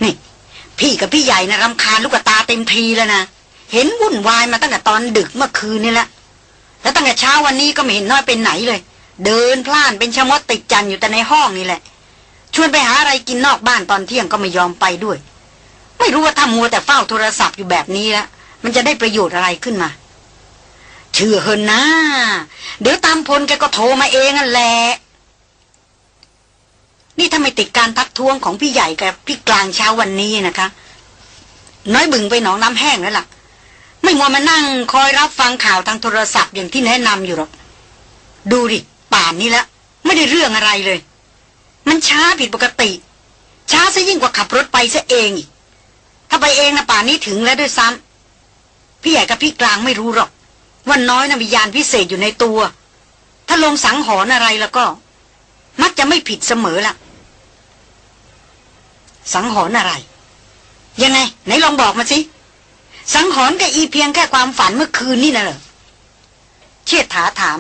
นี่ พี่กับพี่ใหญ่นะรำคาญลูกตาเต็มทีแล้วนะเห็นวุ่นวายมาตั้งแต่ตอนดึกเมื่อคืนนี่แหละ แล้วตั้งแต่เช้าวันนี้ก็ไม่เห็นน้อยเป็นไหนเลย เดินพล่านเป็นชะมดติดจันอยู่แต่ในห้องนี่แหละ ชวนไปหาอะไรกินนอกบ้านตอนเที่ยงก็ไม่ยอมไปด้วย ไม่รู้ว่าถ้ามัวแต่เฝ้าโทรศัพท์อยู่แบบนี้ล้วมันจะได้ประโยชน์อะไรขึ้นมา เชื่อเฮินนะ เดี๋ยวตามพลแกก็โทรมาเองนั่นแหละนี่ถ้าไม่ติดการทักท้วงของพี่ใหญ่กับพี่กลางเช้าวันนี้นะคะ น้อยบึงไปหนองน้ำแห้งแล้วล่ะ ไม่มัวมานั่งคอยรับฟังข่าวทางโทรศัพท์อย่างที่แนะนำอยู่หรอก ดูดิ ป่านนี้แล้วไม่ได้เรื่องอะไรเลย มันช้าผิดปกติ ช้าซะยิ่งกว่าขับรถไปซะเองอีก ถ้าไปเองนะป่านนี้ถึงแล้วด้วยซ้ำพี่ใหญ่กับพี่กลางไม่รู้หรอกว่าน้อยนะมียานพิเศษอยู่ในตัว ถ้าลงสังหรณ์อะไรแล้วก็ มักจะไม่ผิดเสมอละสังหรณ์อะไร ยังไง ไหนลองบอกมาสิ สังหรณ์กับอีเพียงแค่ความฝันเมื่อคืนนี่นะเหรอเชิดถาถาม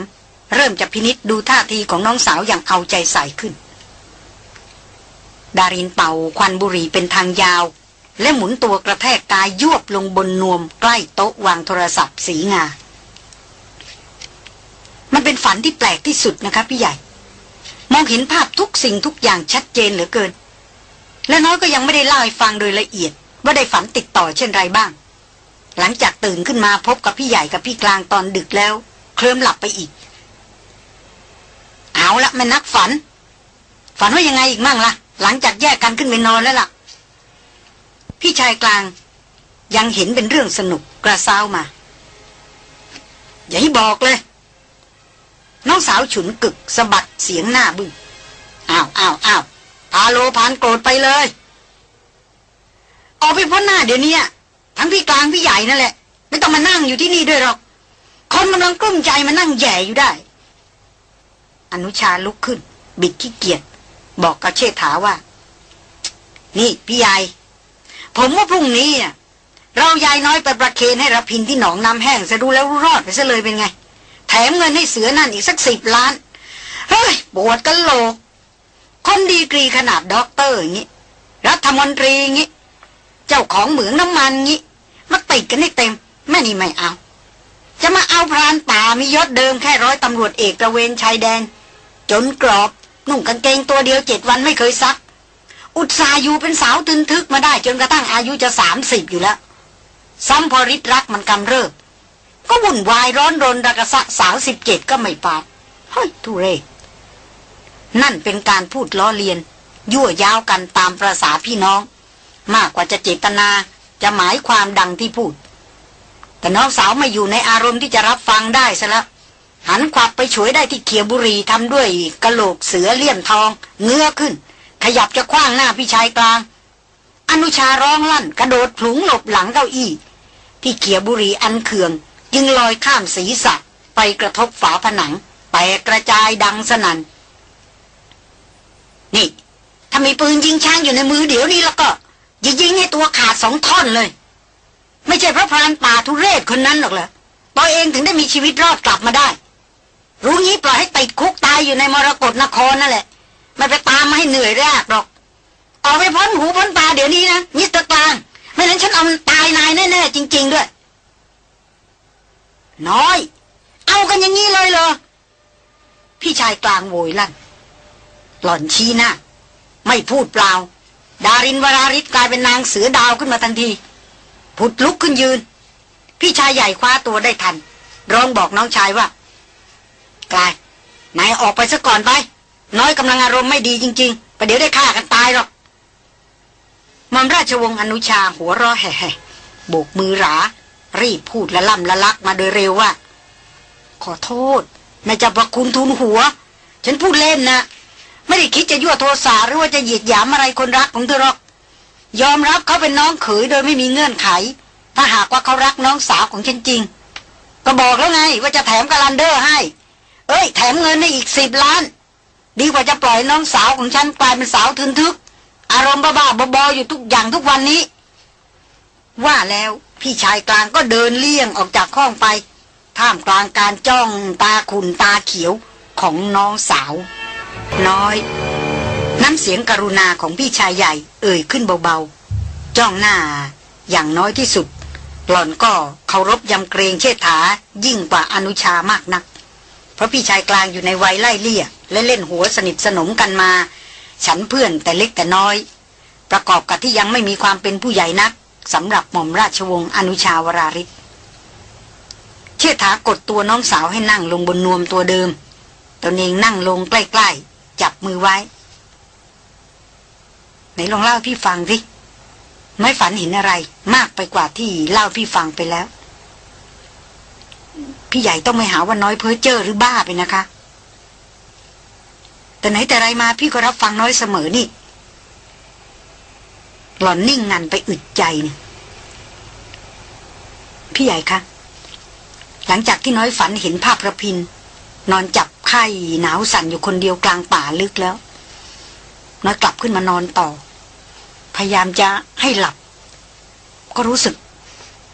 เริ่มจะพินิษดูท่าทีของน้องสาวอย่างเอาใจใส่ขึ้น ดารินเป่าควันบุหรี่เป็นทางยาว และหมุนตัวกระแทกกายยวบลงบนนวมใกล้โต๊ะวางโทรศัพท์สีงา มันเป็นฝันที่แปลกที่สุดนะคะพี่ใหญ่ มองเห็นภาพทุกสิ่งทุกอย่างชัดเจนเหลือเกิน และน้อยก็ยังไม่ได้เล่าให้ฟังโดยละเอียด ว่าได้ฝันติดต่อเช่นไรบ้าง หลังจากตื่นขึ้นมาพบกับพี่ใหญ่กับพี่กลางตอนดึกแล้ว เคลิ้มหลับไปอีก เอาละแม่นักฝัน ฝันว่ายังไงอีกมั่งละ่ะ หลังจากแยกกันขึ้นไปนอนแล้วล่ะ พี่ชายกลางยังเห็นเป็นเรื่องสนุกกระซ้ามา อย่าให้บอกเลย น้องสาวฉุนกึกสะบัดเสียงหน้าบึ้งอ้าวอ้าวอ้าวพาโลพานโกรธไปเลย ออกไปพ้นหน้าเดี๋ยวนี้ทั้งพี่กลางพี่ใหญ่นั่นแหละ ไม่ต้องมานั่งอยู่ที่นี่ด้วยหรอก คนกำลังกลุ้มใจมานั่งแหย่อยู่ได้ อนุชาลุกขึ้น บิดขี้เกียจบอกกับเชษฐาว่า นี่พี่ใหญ่ ผมว่าพรุ่งนี้เอายายน้อยไปประเคนให้รพินทร์ที่หนองน้ำแห้งจะรู้แล้วรู้รอดไปซะเลยเป็นไง แถมเงินให้เสือนั่นอีกสักสิบล้าน เฮ้ยปวดกันโลก คนดีกรีขนาดด็อกเตอร์อย่างนี้ รัฐมนตรีอย่างนี้ เจ้าของเหมืองน้ำมันงี้ มาติดกันให้เต็ม แม่นี่ไม่เอา จะมาเอาพรานป่ามียศเดิมแค่ร้อยตำรวจเอกตระเวนชายแดน จนกรอบ นุ่งกางเกงตัวเดียวเจ็ดวันไม่เคยซัก อุตสาอยู่เป็นสาวทึนทึกมาได้จนกระทั่งอายุจะสามสิบอยู่แล้ว ซ้ำพอริดรักมันกำเริบ ก็วุ่นวายร้อนรนระกษะสาวสิบเจ็ดก็ไม่ปาดเฮ้ยทุเรศนั่นเป็นการพูดล้อเลียน ยั่วยาวกันตามประษาพี่น้อง มากกว่าจะเจตนาจะหมายความดังที่พูด แต่น้องสาวไม่อยู่ในอารมณ์ที่จะรับฟังได้ซะแล้วหันขวับไปฉวยได้ที่เขียบุรีทำด้วยกระโหลกเสือเลี่ยมทอง เงื้อขึ้น ขยับจะคว้างหน้าพี่ชายกลาง อนุชาร้องลั่น กระโดดผลุงหลบหลังเก้าอี้ ที่เขียบุรีอันเคือง จึงลอยข้ามศีรษะไปกระทบฝาผนังแตกกระจายดังสนัน่นนี่ ถ้ามีปืนยิงช้างอยู่ในมือเดี๋ยวนี้แล้วก็ยิงยิงให้ตัวขาดสองท่อนเลย ไม่ใช่เพราะพรานป่าทุเรศคนนั้นหรอกเหรอตัวเองถึงได้มีชีวิตรอดกลับมาได้ รู้งี้ปล่อยให้ติดคุกตายอยู่ในมรกรนครนั่นแหละ ไม่ไปตามมาให้เหนื่อยแรกหรอก ออกไปพ้นหูพ้นตาเดี๋ยวนี้นะมิสเตอร์กลางไม่นั้นฉันเอาตายนายแน่ๆจริง ๆด้วย น้อย เอากันอย่างนี้เลยเหรอ พี่ชายกลางโวยลั่นหล่อนชี้หน้าไม่พูดเปล่า ดารินวราริศกลายเป็นนางเสือดาวขึ้นมาทันที ผุดลุกขึ้นยืน พี่ชายใหญ่คว้าตัวได้ทัน ร้องบอกน้องชายว่า กลาย นายออกไปซะก่อนไป น้อยกำลังอารมณ์ไม่ดีจริงๆประเดี๋ยวได้ฆ่ากันตายหรอกมอมราชวงศ์อนุชาหัวร้อแห่โบกมือหรา รีบพูดละล่ำละลักมาโดยเร็วว่า ขอโทษนายจะประคุณทุนหัว ฉันพูดเล่นนะ ไม่ได้คิดจะยั่วโทสะหรือว่าจะเหยียดหยามอะไรคนรักของเธอหรอก ยอมรับเขาเป็นน้องเขยโดยไม่มีเงื่อนไข ถ้าหากว่าเขารักน้องสาวของฉันจริง ก็บอกแล้วไงว่าจะแถมกาลันเดอร์ให้ เอ้ย แถมเงินให้อีกสิบล้าน ดีกว่าจะปล่อยน้องสาวของฉันกลายเป็นสาวทึนทึก อารมณ์บ้าๆบอๆอยู่ทุกอย่างทุกวันนี้ ว่าแล้วพี่ชายกลางก็เดินเลี่ยงออกจากห้องไป ท่ามกลางการจ้องตาขุนตาเขียวของน้องสาว น้อย น้ำเสียงกรุณาของพี่ชายใหญ่ เอ่ยขึ้นเบาๆ จ้องหน้าอย่างน้อยที่สุด หล่อนก็เคารพยำเกรงเชษฐายิ่งกว่าอนุชามากนัก ราะพี่ชายกลางอยู่ในวัยไล่เลี่ย และเล่นหัวสนิทสนมกันมา ฉันเพื่อนแต่เล็กแต่น้อย ประกอบกับที่ยังไม่มีความเป็นผู้ใหญ่นักสำหรับหม่อมราชวงศ์อนุชาวราริศเชษฐากดตัวน้องสาวให้นั่งลงบนนวมตัวเดิมตนเองนั่งลงใกล้ๆ จับมือไว้ ไหนลองเล่าพี่ฟังสิไม่ฝันเห็นอะไร มากไปกว่าที่เล่าพี่ฟังไปแล้ว พี่ใหญ่ต้องไม่หาว่าน้อยเพ้อเจ้อหรือบ้าไปนะคะ แต่ไหนแต่ไรมาพี่ก็รับฟังน้อยเสมอนี่ หล่อนนิ่งงันไปอึดใจนี่พี่ใหญ่คะหลังจากที่น้อยฝันเห็นภาพระพิน นอนจับไข้หนาวสั่นอยู่คนเดียวกลางป่าลึกแล้วน้อยกลับขึ้นมานอนต่อ พยายามจะให้หลับ ก็รู้สึก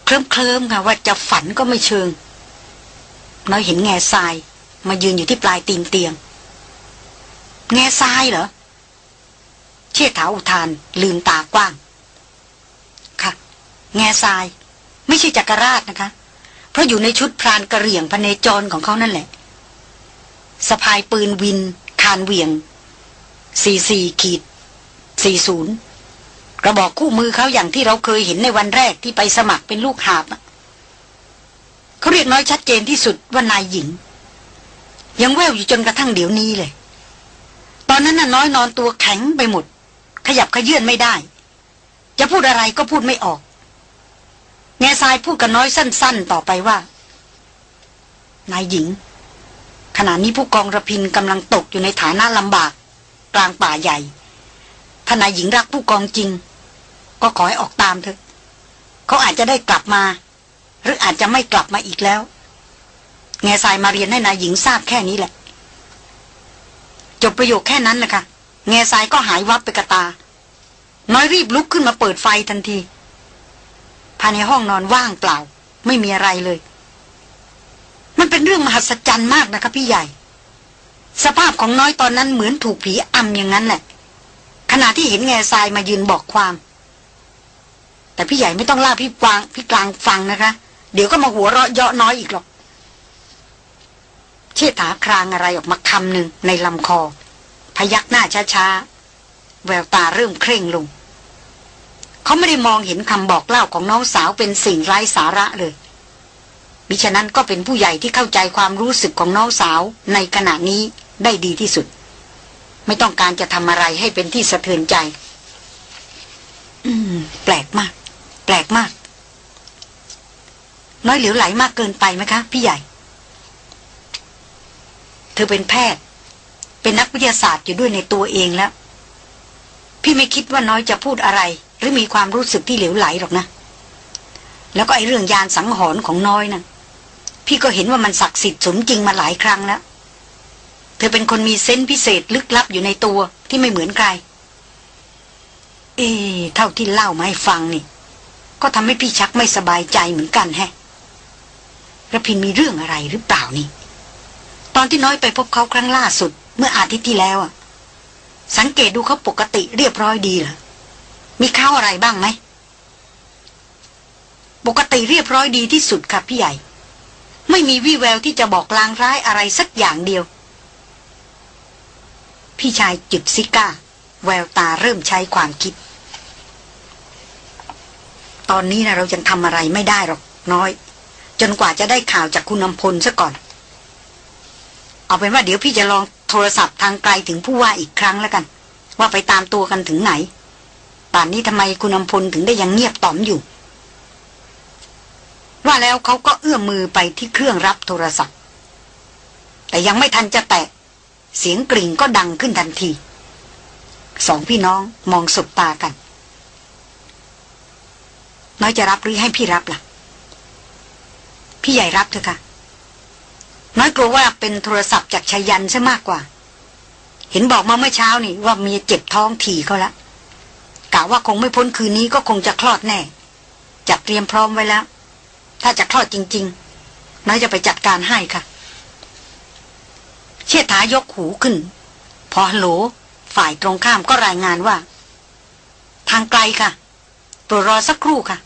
เคลิ้มเคลิมค่ะว่าจะฝันก็ไม่เชิง น้อยเห็นแง่ทราย มายืนอยู่ที่ปลายตีนเตียง แง่ทรายเหรอ เชี่ยถาอุทาน ลืมตากว้าง ค่ะ แง่ทราย ไม่ใช่จักรราชนะคะ เพราะอยู่ในชุดพรานกระเหรี่ยงพเนจรของเขานั่นแหละสะพายปืนวิน คานเวียง 44ขีด40กระบอกคู่มือเขาอย่างที่เราเคยเห็นในวันแรกที่ไปสมัครเป็นลูกหาบ เขาเรียกน้อยชัดเจนที่สุดว่านายหญิง ยังแววอยู่จนกระทั่งเดี๋ยวนี้เลย ตอนนั้นน่ะน้อยนอนตัวแข็งไปหมด ขยับขยื่นไม่ได้ จะพูดอะไรก็พูดไม่ออก แง่ทรายพูดกับน้อยสั้น ๆ ต่อไปว่า นายหญิง ขณะนี้ผู้กองระพินกำลังตกอยู่ในฐานะลำบาก กลางป่าใหญ่ถ้านายหญิงรักผู้กองจริง ก็ขอให้ออกตามเถอะ เขาอาจจะได้กลับมา หรืออาจจะไม่กลับมาอีกแล้ว แง่ทรายมาเรียนให้นายหญิงทราบแค่นี้แหละ จบประโยคแค่นั้นนะคะแง่ทรายก็หายวับไปกระตา น้อยรีบลุกขึ้นมาเปิดไฟทันที ภายในห้องนอนว่างเปล่า ไม่มีอะไรเลย มันเป็นเรื่องมหัศจรรย์มากนะคะพี่ใหญ่ สภาพของน้อยตอนนั้นเหมือนถูกผีอำอย่างนั้นแหละขณะที่เห็นแง่ทรายมายืนบอกความ แต่พี่ใหญ่ไม่ต้องล่าพี่กวางพี่กลางฟังนะคะ เดี๋ยวก็มาหัวเราะเยาะน้อยอีกหรอก เชิดถาครางอะไรออกมาคำหนึ่งในลำคอ พยักหน้าช้าๆ แววตาเริ่มเคร่งลง เขาไม่ได้มองเห็นคำบอกเล่าของน้องสาวเป็นสิ่งไร้สาระเลย มิฉะนั้นก็เป็นผู้ใหญ่ที่เข้าใจความรู้สึกของน้องสาวในขณะนี้ได้ดีที่สุด ไม่ต้องการจะทำอะไรให้เป็นที่สะเทือนใจ อืม แปลกมาก แปลกมาก น้อยเหลวไหลมากเกินไปไหมคะ พี่ใหญ่ เธอเป็นแพทย์ เป็นนักวิทยาศาสตร์อยู่ด้วยในตัวเองแล้ว พี่ไม่คิดว่าน้อยจะพูดอะไร หรือมีความรู้สึกที่เหลวไหลหรอกนะ แล้วก็ไอเรื่องยานสังหรณ์ของน้อยนะ่ะพี่ก็เห็นว่ามันศักดิ์สิทธิ์สมจริงมาหลายครั้งแล้ว เธอเป็นคนมีเซนส์พิเศษลึกลับอยู่ในตัวที่ไม่เหมือนใคร เอเท่าที่เล่ามาให้ฟังนี่ ก็ทำให้พี่ชักไม่สบายใจเหมือนกันแฮะ ระพินมีเรื่องอะไรหรือเปล่านี่ ตอนที่น้อยไปพบเขาครั้งล่าสุด เมื่ออาทิตย์ที่แล้วอะสังเกตดูเขาปกติเรียบร้อยดีเหรอ มีข้าวอะไรบ้างไหม ปกติเรียบร้อยดีที่สุดครับพี่ใหญ่ ไม่มีวี่แววที่จะบอกลางร้ายอะไรสักอย่างเดียว พี่ชายจุดซิก้า แววตาเริ่มใช้ความคิด ตอนนี้นะเราจะทำอะไรไม่ได้หรอกน้อย จนกว่าจะได้ข่าวจากคุณนำพลซะก่อน เอาเป็นว่าเดี๋ยวพี่จะลองโทรศัพท์ทางไกลถึงผู้ว่าอีกครั้งแล้วกัน ว่าไปตามตัวกันถึงไหน ป่านนี้ทำไมคุณนำพลถึงได้ยังเงียบต่อมอยู่ ว่าแล้วเขาก็เอื้อมมือไปที่เครื่องรับโทรศัพท์ แต่ยังไม่ทันจะแตะ เสียงกริ่งก็ดังขึ้นทันที สองพี่น้องมองสบตากัน น้อยจะรับหรือให้พี่รับล่ะ พี่ใหญ่รับเถอะค่ะน้อยกลัวว่าเป็นโทรศัพท์จากชายันซะมากกว่า เห็นบอกมาเมื่อเช้านี่ว่าเมียเจ็บท้องทีเขาละกะว่าคงไม่พ้นคืนนี้ก็คงจะคลอดแน่จัดเตรียมพร้อมไว้แล้ว ถ้าจะคลอดจริง ๆ น้อยจะไปจัดการให้ค่ะ เชิดถายกหูขึ้น พอฮัลโหล ฝ่ายตรงข้ามก็รายงานว่า ทางไกลค่ะโปรรอสักครู่ค่ะ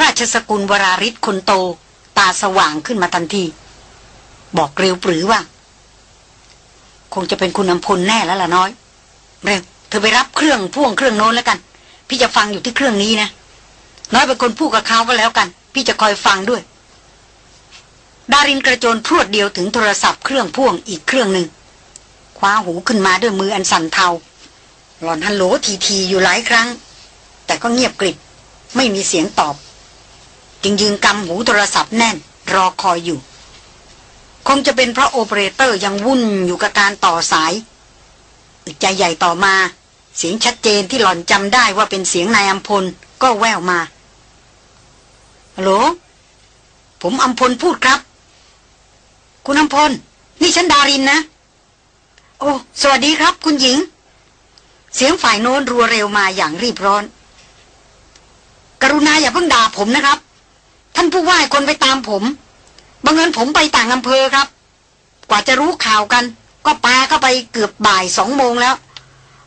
ราชสกุลวราริศคนโต ตาสว่างขึ้นมาทันที บอกเร็วปรือว่า คงจะเป็นคุณอำพลแน่แล้วล่ะน้อย เร็ว เธอไปรับเครื่องพ่วงเครื่องโน้นแล้วกัน พี่จะฟังอยู่ที่เครื่องนี้นะ น้อยเป็นคนพูดกับเขาก็แล้วกัน พี่จะคอยฟังด้วย ดารินกระโจนพรวดเดียวถึงโทรศัพท์เครื่องพ่วงอีกเครื่องหนึ่งคว้าหูขึ้นมาด้วยมืออันสั่นเทา หลอนฮัลโหลทีทีอยู่หลายครั้ง แต่ก็เงียบกริบไม่มีเสียงตอบ จึงยืนกำหูโทรศัพท์แน่น รอคอยอยู่ คงจะเป็นเพราะโอเปอเรเตอร์ยังวุ่นอยู่กับการต่อสายอึดใจใหญ่ต่อมา เสียงชัดเจนที่หล่อนจำได้ว่าเป็นเสียงนายอัมพลก็แววมาฮัลโหลผมอัมพลพูดครับ คุณอัมพล นี่ฉันดารินนะ โอ้สวัสดีครับ คุณหญิง เสียงฝ่ายโน้นรัวเร็วมาอย่างรีบร้อน กรุณาอย่าเพิ่งด่าผมนะครับ ท่านผู้ว่าคนไปตามผมบังเอิญผมไปต่างอำเภอครับ กว่าจะรู้ข่าวกัน ก็ปาเข้าไปเกือบบ่ายสองโมงแล้ว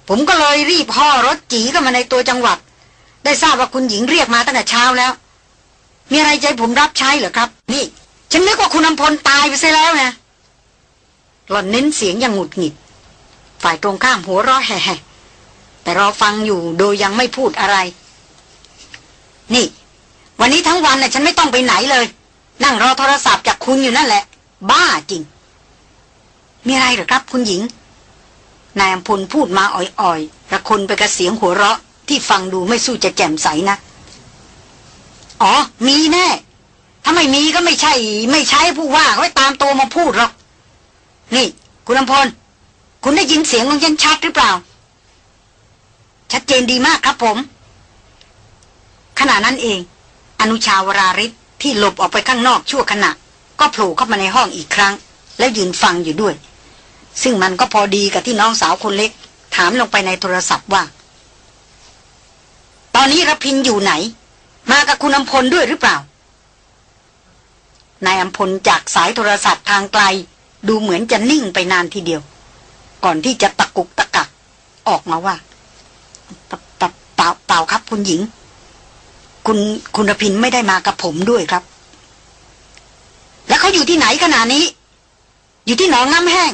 ผมก็เลยรีบห่อรถจีเข้ามาในตัวจังหวัด ได้ทราบว่าคุณหญิงเรียกมาตั้งแต่เช้าแล้ว มีอะไรใจผมรับใช้เหรอครับ นี่ ฉันนึกว่าคุณอำพลตายไปซะแล้วนะหล่อนเน้นเสียงอย่างหงุดหงิด ฝ่ายตรงข้ามหัวเราะแห่แต่รอฟังอยู่โดยยังไม่พูดอะไร นี่ วันนี้ทั้งวันน่ะฉันไม่ต้องไปไหนเลย นั่งรอโทรศัพท์จากคุณอยู่นั่นแหละ บ้าจริง มีอะไรหรือครับคุณหญิง นายอำพลพูดมาอ่อยๆระคนไปกับเสียงหัวเราะ ที่ฟังดูไม่สู้จะแจ่มใสนะ อ๋อ มีแน่ ถ้าไม่มีก็ไม่ใช่ ไม่ใช้ผู้ว่าไว้ตามตัวมาพูดหรอก นี่ คุณลำพล คุณได้ยินเสียงของฉันชัดหรือเปล่า ชัดเจนดีมากครับผม ขณะนั้นเอง อนุชาวราริศที่หลบออกไปข้างนอกชั่วขณะ ก็โผล่เข้ามาในห้องอีกครั้ง แล้วยืนฟังอยู่ด้วย ซึ่งมันก็พอดีกับที่น้องสาวคนเล็ก ถามลงไปในโทรศัพท์ว่า ตอนนี้รพินอยู่ไหน มากับคุณอำพลด้วยหรือเปล่านายอำพลจากสายโทรศัพท์ทางไกล ดูเหมือนจะนิ่งไปนานทีเดียว ก่อนที่จะตะกุกตะกักออกมาว่าเปล่าเปล่าเปล่าครับคุณหญิง คุณคุณพินไม่ได้มากับผมด้วยครับ แล้วเขาอยู่ที่ไหนขณะนี้ อยู่ที่หนองน้ำแห้ง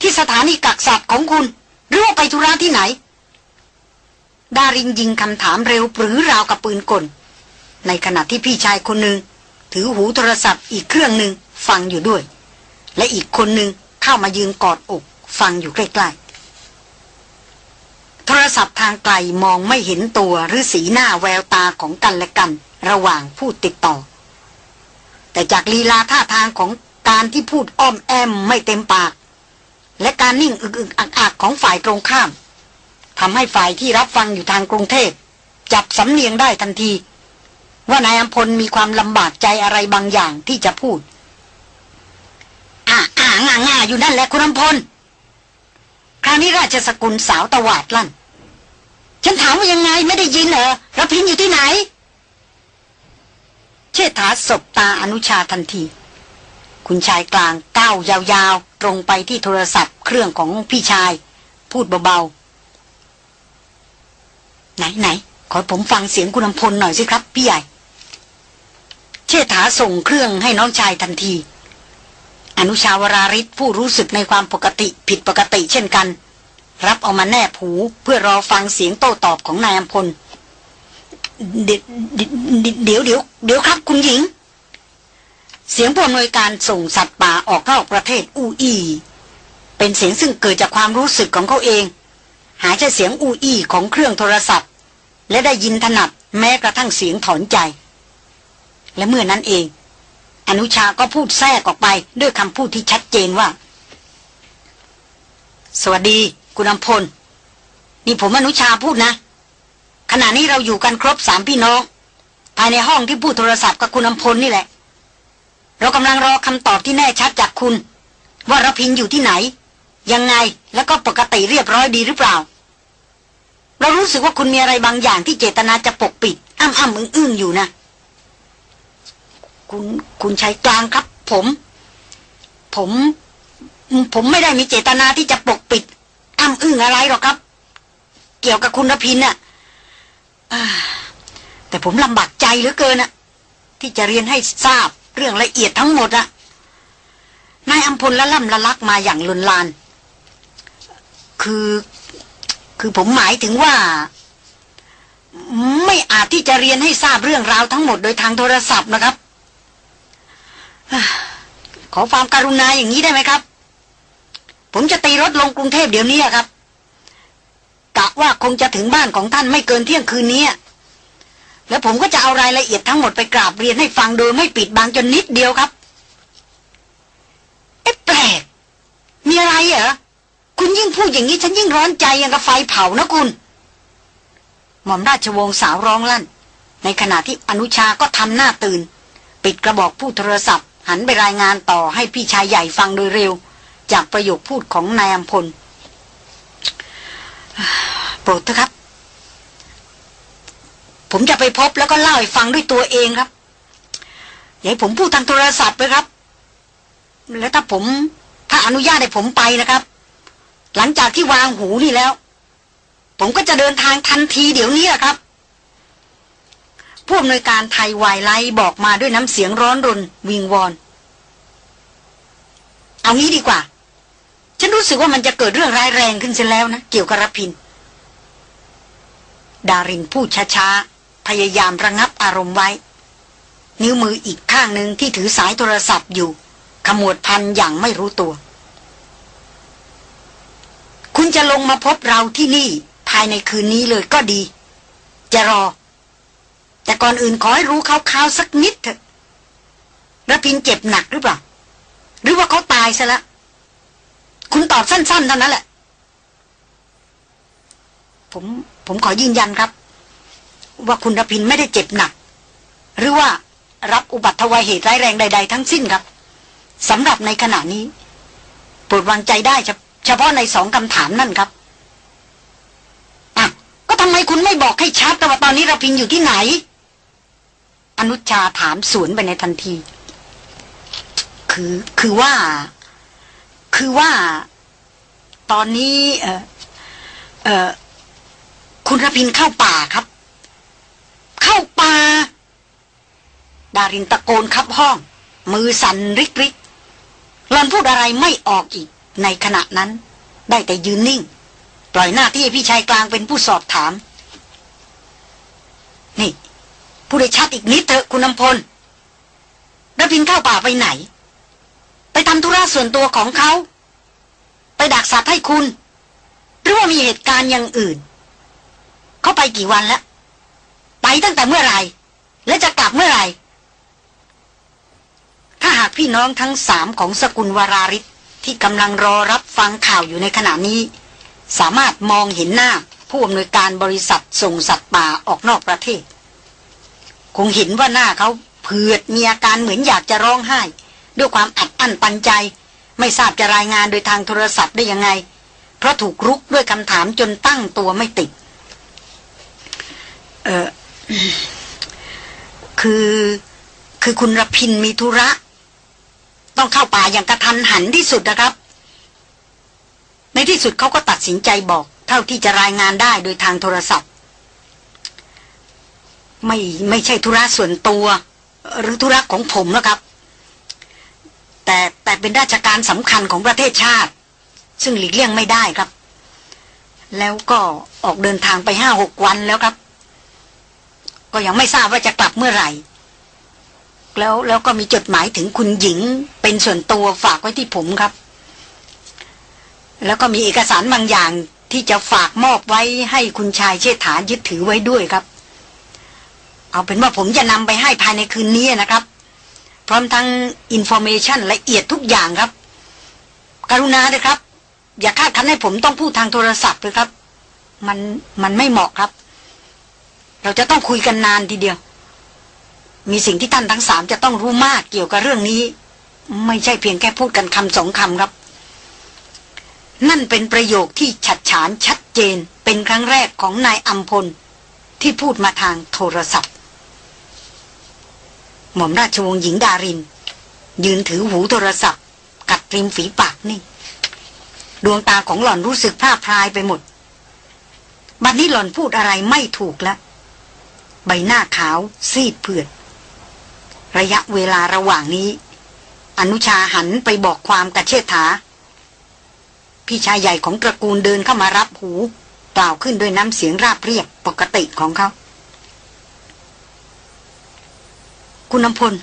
ที่สถานีกักสัตว์ของคุณหรือว่าไปธุระที่ไหน ดาริงยิงคำถามเร็วปรือราวกับปืนกล ในขณะที่พี่ชายคนหนึ่งถือหูโทรศัพท์อีกเครื่องหนึ่งฟังอยู่ด้วย และอีกคนหนึ่งเข้ามายืนกอดอกฟังอยู่ใกล้ๆ โทรศัพท์ทางไกลมองไม่เห็นตัวหรือสีหน้าแววตาของกันและกัน ระหว่างผู้ติดต่อ แต่จากลีลาท่าทางของการที่พูดอ้อมแอมไม่เต็มปาก และการนิ่งอึกอึกอักอักของฝ่ายตรงข้ามทำให้ฝ่ายที่รับฟังอยู่ทางกรุงเทพ จับสำเนียงได้ทันที ว่านายอัมพลมีความลำบากใจอะไรบางอย่างที่จะพูดอ่าอ่าง่าง่าอยู่นั่นแหละคุณอัมพล คราวนี้ราชสกุลสาวตวาดลั่น ฉันถามว่ายังไงไม่ได้ยินเหรอระพินอยู่ที่ไหน เชษฐาสบตาอนุชาทันที คุณชายกลางก้าวยาวๆ ตรงไปที่โทรศัพท์เครื่องของพี่ชาย พูดเบาๆ ไหนไหนขอผมฟังเสียงคุณอำพลหน่อยสิครับ พี่ใหญ่ เชษฐาส่งเครื่องให้น้องชายทันที อนุชาวราริศผู้รู้สึกในความปกติผิดปกติเช่นกัน รับเอามาแนบหูเพื่อรอฟังเสียงโต้ตอบของนายอัมพลเดี๋ยวเดี๋ยวเดี๋ยวเดี๋ยวครับคุณหญิง เสียงผู้อำนวยการส่งสัตว์ป่าออกนอกประเทศอูอีเป็นเสียงซึ่งเกิดจากความรู้สึกของเขาเอง หาใช่เสียงอูอีของเครื่องโทรศัพท์ และได้ยินถนัดแม้กระทั่งเสียงถอนใจ และเมื่อนั้นเอง อนุชาก็พูดแทรกออกไปด้วยคำพูดที่ชัดเจนว่า สวัสดี คุณอำพล นี่ผมอนุชาพูดนะ ขณะนี้เราอยู่กันครบสามพี่น้อง ภายในห้องที่พูดโทรศัพท์กับคุณอำพลนี่แหละ เรากำลังรอคำตอบที่แน่ชัดจากคุณ ว่ารพินอยู่ที่ไหน ยังไงแล้วก็ปกติเรียบร้อยดีหรือเปล่า เรารู้สึกว่าคุณมีอะไรบางอย่างที่เจตนาจะปกปิดอ้ำอ้ำอึ้งอึ้งอยู่นะ คุณคุณชายกลางครับ ผม ผม ผมไม่ได้มีเจตนาที่จะปกปิดอ้ำอึ้งอะไรหรอกครับ เกี่ยวกับคุณรพินน่ะแต่ผมลำบากใจเหลือเกินอะที่จะเรียนให้ทราบเรื่องละเอียดทั้งหมดอะนายอัมพลละล่ำละลักมาอย่างลุนลาน คือ คือผมหมายถึงว่า ไม่อาจที่จะเรียนให้ทราบเรื่องราวทั้งหมดโดยทางโทรศัพท์นะครับ ขอความการุณาอย่างนี้ได้ไหมครับ ผมจะตีรถลงกรุงเทพเดี๋ยวนี้ครับกะว่าคงจะถึงบ้านของท่านไม่เกินเที่ยงคืนนี้ แล้วผมก็จะเอารายละเอียดทั้งหมดไปกราบเรียนให้ฟังโดยไม่ปิดบังจนนิดเดียวครับเอ๊ะแปลก มีอะไรเหรอ คุณยิ่งพูดอย่างนี้ฉันยิ่งร้อนใจอย่างกับไฟเผานะคุณ หม่อมราชวงศ์สาวร้องลั่น ในขณะที่อนุชาก็ทำหน้าตื่น ปิดกระบอกพูดโทรศัพท์ หันไปรายงานต่อให้พี่ชายใหญ่ฟังโดยเร็ว จากประโยคพูดของนายอัมพล โปรดเถอะครับ ผมจะไปพบแล้วก็เล่าให้ฟังด้วยตัวเองครับอย่าให้ผมพูดทางโทรศัพท์ไปครับ แล้วถ้าผมถ้าอนุญาตให้ผมไปนะครับ หลังจากที่วางหูนี่แล้ว ผมก็จะเดินทางทันทีเดี๋ยวนี้ครับ ผู้อำนวยการไทยวายไลบอกมาด้วยน้ำเสียงร้อนรนวิงวอน เอางี้ดีกว่า ฉันรู้สึกว่ามันจะเกิดเรื่องร้ายแรงขึ้นเสียแล้วนะ เกี่ยวกับรพิน ดารินพูดช้าๆ พยายามระงับอารมณ์ไว้ นิ้วมืออีกข้างหนึ่งที่ถือสายโทรศัพท์อยู่ ขมวดพันอย่างไม่รู้ตัว คุณจะลงมาพบเราที่นี่ ภายในคืนนี้เลยก็ดี จะรอ แต่ก่อนอื่นขอให้รู้คร่าวๆสักนิดเถอะระพินเจ็บหนักหรือเปล่า หรือว่าเขาตายซะแล้ว คุณตอบสั้นๆเท่านั้นแหละ ผมผมขอยืนยันครับ ว่าคุณรพินไม่ได้เจ็บหนัก หรือว่ารับอุบัติเหตุร้ายแรงใด ๆ ทั้งสิ้นครับสำหรับในขณะนี้โปรดวางใจได้เฉพาะในสองคำถามนั่นครับอะก็ทำไมคุณไม่บอกให้ชัดว่าตอนนี้รพินอยู่ที่ไหน อนุชาถามสวนไปในทันที คือคือว่า คือว่า ตอนนี้ เออเออคุณรพินเข้าป่าครับ เข้าป่า ดารินตะโกนคับห้อง มือสั่นริกริกหลอนพูดอะไรไม่ออกอีก ในขณะนั้น ได้แต่ยืนนิ่ง ปล่อยหน้าที่พี่ชายกลางเป็นผู้สอบถาม นี่ ผู้ได้ชัดอีกนิดเถอะคุณน้ำพลระพินเข้าป่าไปไหน ไปทำธุระส่วนตัวของเขา ไปดักสัตว์ให้คุณ หรือว่ามีเหตุการณ์อย่างอื่น เขาไปกี่วันแล้ว ไปตั้งแต่เมื่อไหร่ และจะกลับเมื่อไหร่ ถ้าหากพี่น้องทั้งสามของสกุลวาราริศที่กำลังรอรับฟังข่าวอยู่ในขณะนี้ สามารถมองเห็นหน้าผู้อำนวยการบริษัทส่งสัตว์ป่าออกนอกประเทศ คงเห็นว่าหน้าเขาเผือดมีอาการเหมือนอยากจะร้องไห้ ด้วยความอัดอั้นปันใจ ไม่ทราบจะรายงานโดยทางโทรศัพท์ได้ยังไง เพราะถูกรุกด้วยคำถามจนตั้งตัวไม่ติด เออคือคือคุณรพินมีธุระ ต้องเข้าป่าอย่างกระทันหันที่สุดนะครับ ในที่สุดเขาก็ตัดสินใจบอก เท่าที่จะรายงานได้โดยทางโทรศัพท์ ไม่ไม่ใช่ธุระส่วนตัว หรือธุระของผมนะครับ แต่แต่เป็นราชการสำคัญของประเทศชาติ ซึ่งหลีกเลี่ยงไม่ได้ครับ แล้วก็ออกเดินทางไปห้าหกวันแล้วครับ ก็ยังไม่ทราบว่าจะกลับเมื่อไหร่ แล้วแล้วก็มีจดหมายถึงคุณหญิงเป็นส่วนตัวฝากไว้ที่ผมครับ แล้วก็มีเอกสารบางอย่างที่จะฝากมอบไว้ให้คุณชายเชษฐายึดถือไว้ด้วยครับ เอาเป็นว่าผมจะนำไปให้ภายในคืนนี้นะครับ พร้อมทั้ง information ละเอียดทุกอย่างครับ กรุณาเลยครับ อย่าคาดคันให้ผมต้องพูดทางโทรศัพท์เลยครับ มันมันไม่เหมาะครับ เราจะต้องคุยกันนานทีเดียว มีสิ่งที่ท่านทั้งสามจะต้องรู้มากเกี่ยวกับเรื่องนี้ ไม่ใช่เพียงแค่พูดกันคำสองคำครับ นั่นเป็นประโยคที่ฉัดฉานชัดเจนเป็นครั้งแรกของนายอัมพลที่พูดมาทางโทรศัพท์ หม่อมราชวงศ์หญิงดาริน ยืนถือหูโทรศัพท์ กัดริมฝีปากนี่ดวงตาของหล่อนรู้สึกผ้าพลายไปหมด บัดนี้หล่อนพูดอะไรไม่ถูกแล้วใบหน้าขาวซีดเผือด ระยะเวลาระหว่างนี้ อนุชาหันไปบอกความกับเชษฐา พี่ชายใหญ่ของตระกูลเดินเข้ามารับหูกล่าวขึ้นด้วยน้ำเสียงราบเรียบปกติของเขา คุณน้ำพล